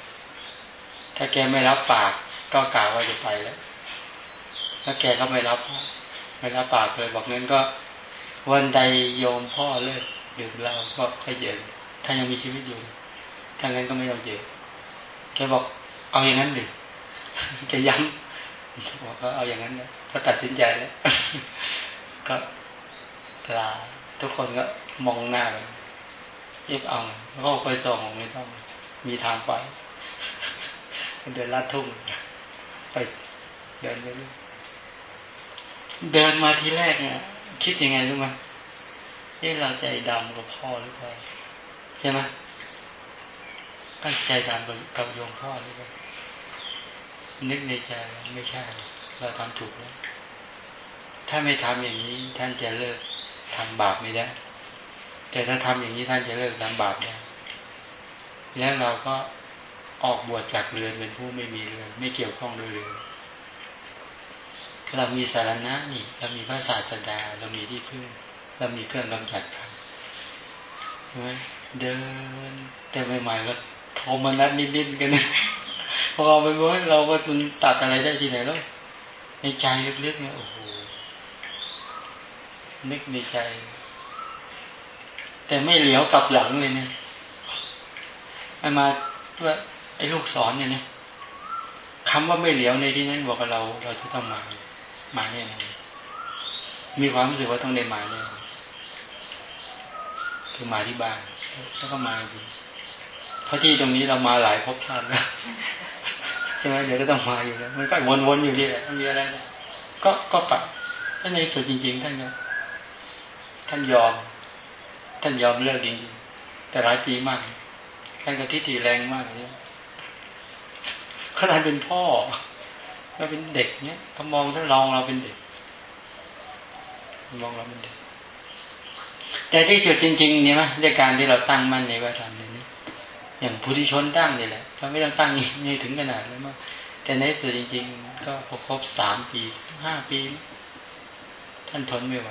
ถ้าแกไม่รับปากก็กล่าวว่าจะไปแล้วแล้วแกก็ไม่รับ ไม่รับปากเลยบอกงั้นก็ วันใดโยมพ่อเลิกดื่มเหล้าก็ค่อยเย็นถ้ายังมีชีวิตอยู่ถ้างั้นก็ไม่ต้องเย็นแกบอกเอาอย่างนั้นเลยแกย้ำบอกว่าเอาอย่างนั้นนะก็ตัดสินใจแล้วก็ลาทุกคนก็มองหน้าเลยเย็บเอาแล้วก็คอยส่งไม่ต้อง มีทางไป เดินลัดทุ่งไปเดินไปเรื่อยเดินมาทีแรกเนี่ยคิดยังไงรู้ไหมเอ๊ะเราใจดำกับพ่อหรือเปล่าใช่ไหมก็ใจดำกับโยมพ่อหรือเปล่านึกในใจไม่ใช่ เราทำถูกแล้วถ้าไม่ทำอย่างนี้ท่านจะเลิกทำบาปไม่ได้ แต่ถ้าทำอย่างนี้ท่านจะเลิกทำบาปได้แล้วเราก็ ออกบวชจากเรือนเป็นผู้ไม่มีเรือนไม่เกี่ยวข้องด้วยเรือนเรามีสารณะนี่เรามีพระศาสดา เรามีที่พึ่งเรามีเครื่องกำจัดภัยใช่ไหมเดิน แต่ใหม่ๆก็โทมนัดนิดๆกันนะพอไปว่าเราก็มันตัดอะไรได้ที่ไหนแล้วในใจลึกๆเนี่ยโอ้โหนึกในใจ แต่ไม่เหลียวกลับหลังเลยเนี่ยมาว่า ไอ้ลูกสอนเนี่ยนะคำว่าไม่เหลียวในที่นั้นบอกกับเราเราจะต้องมามาเนี่ยมีความรู้สึกว่าต้องได้มาเนี่ยคือมาที่บ้านแล้วก็มาจริงเพราะที่ตรงนี้เรามาหลายภพชาติแล้วใช่ไหมเดี๋ยวก็ต้องมาอยู่แล้วมันก็วนๆอยู่ดีแหละมีอะไรก็ก็ปะถ้าในสุดจริง ๆ ท่านก็ท่านยอม ท่านยอมเลิกจริงๆแต่หลายปีมากท่านก็ทิฏฐิแรงมากเลย ขาท่านเป็นพ่อเราเป็นเด็กเนี้ยเขามองท่านลองเราเป็นเด็กมองเราเป็นเด็ก แต่ที่จุดจริงๆเนี่ยนะในการที่เราตั้งมั่นในวัฒนธรรมนี้อย่างผู้ที่ชนตั้งนี่แหละเราไม่ต้องตั้งนี่ถึงขนาดเลยมากแต่ในสุดจริง ๆ ก็พอครบสามปีห้าปี ท่านทนไม่ไหว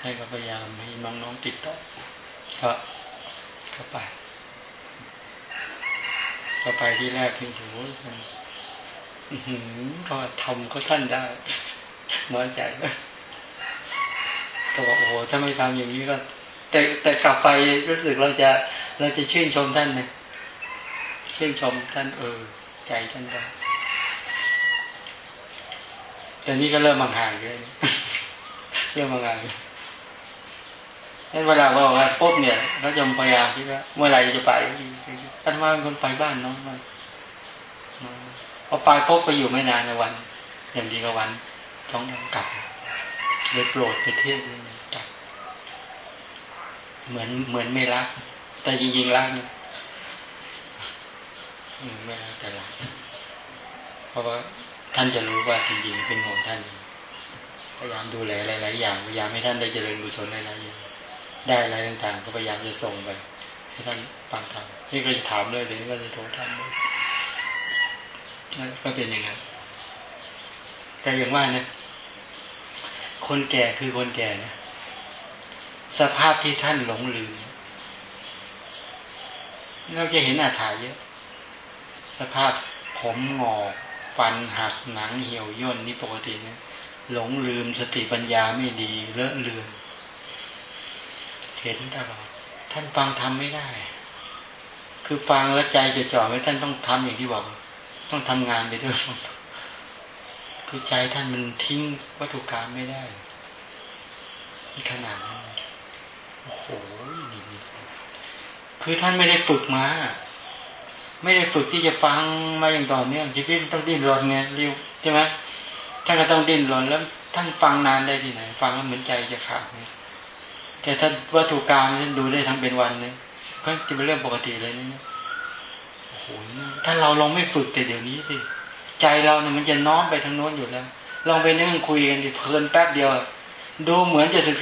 ท่านก็พยายามให้น้องๆติดต่อก็ก็ไป ก็ไปที่แรกนี่โหก็ทำก็ท่านได้น้อยใจก็บอกโอ้โหถ้าไม่ทำอย่างนี้ก็ แต่แต่กลับไปรู้สึกเราจะ เราจะชื่นชมท่านเนี่ยชื่นชมท่านเออ ใจท่านได้แต่นี้ก็เริ่มมังหางเลยเริ่มมังห่า งเวลาบอกว่าปุ๊บเนี่ยเขาจะพยายามที่ว่าเมื่อไรจะไปท่านว่าคนไปบ้านน้องมาพอไปปุ๊บไปอยู่ไม่นานในวัน อย่างดีก็วันท้องกลับเลยโปรดไปเทศจับ เหมือนเหมือนไม่รัก แต่จริงๆรักเนะไม่รักแต่รักเพราะว่าท่านจะรู้ว่าจริงๆเป็นของท่านพยายามดูแลหลายๆอย่างพยายามให้ท่านได้เจริญกุศลหลายๆอย่าง ได้อะไรต่างๆ ก็พยายามจะส่งไปให้ท่านฟังธรรมนี่ก็จะถามเลยเดี๋ยวก็จะโทรทำเลยก็เป็นอย่างนั้นแต่อย่างว่านะคนแก่คือคนแก่นะสภาพที่ท่านหลงลืมเราจะเห็นอาถาเยอะ สภาพผมงอกฟันหักหนังเหี่ยวย่นนี่ปกติเนี่ยหลงลืมสติปัญญาไม่ดีเลอะเลือน เห็นตลอดท่านฟังทำไม่ได้ คือฟังแล้วใจจะจ่อไม่ท่านต้องทำอย่างที่บอก ต้องทำงานไปด้วยคือใจท่านมันทิ้งวัตถุกรรมไม่ได้นี่ขนาดนั้นโอ้โหนี่คือท่านไม่ได้ฝึกมาไม่ได้ฝึกที่จะฟังมาอย่างต่อเนื่องชีวิตต้องดิ้นรนไงริวใช่ไหมท่านก็ต้องดิ้นรนแล้ว ท่านฟังนานได้ที่ไหน ฟังแล้วเหมือนใจจะขาด แต่ถ้าวัตถุกรรมท่านดูได้ทั้งเป็นวันเนี่ยก็จะเป็นเรื่องปกติเลยนี่โอ้โหถ้าเราลองไม่ฝึกแต่เดี๋ยวนี้สิใจเราเนี่ยมันจะน้อมไปทางโน้นอยู่แล้วลองไปนั่งคุยกันดิเพลินแป๊บเดียวดูเหมือนจะศึก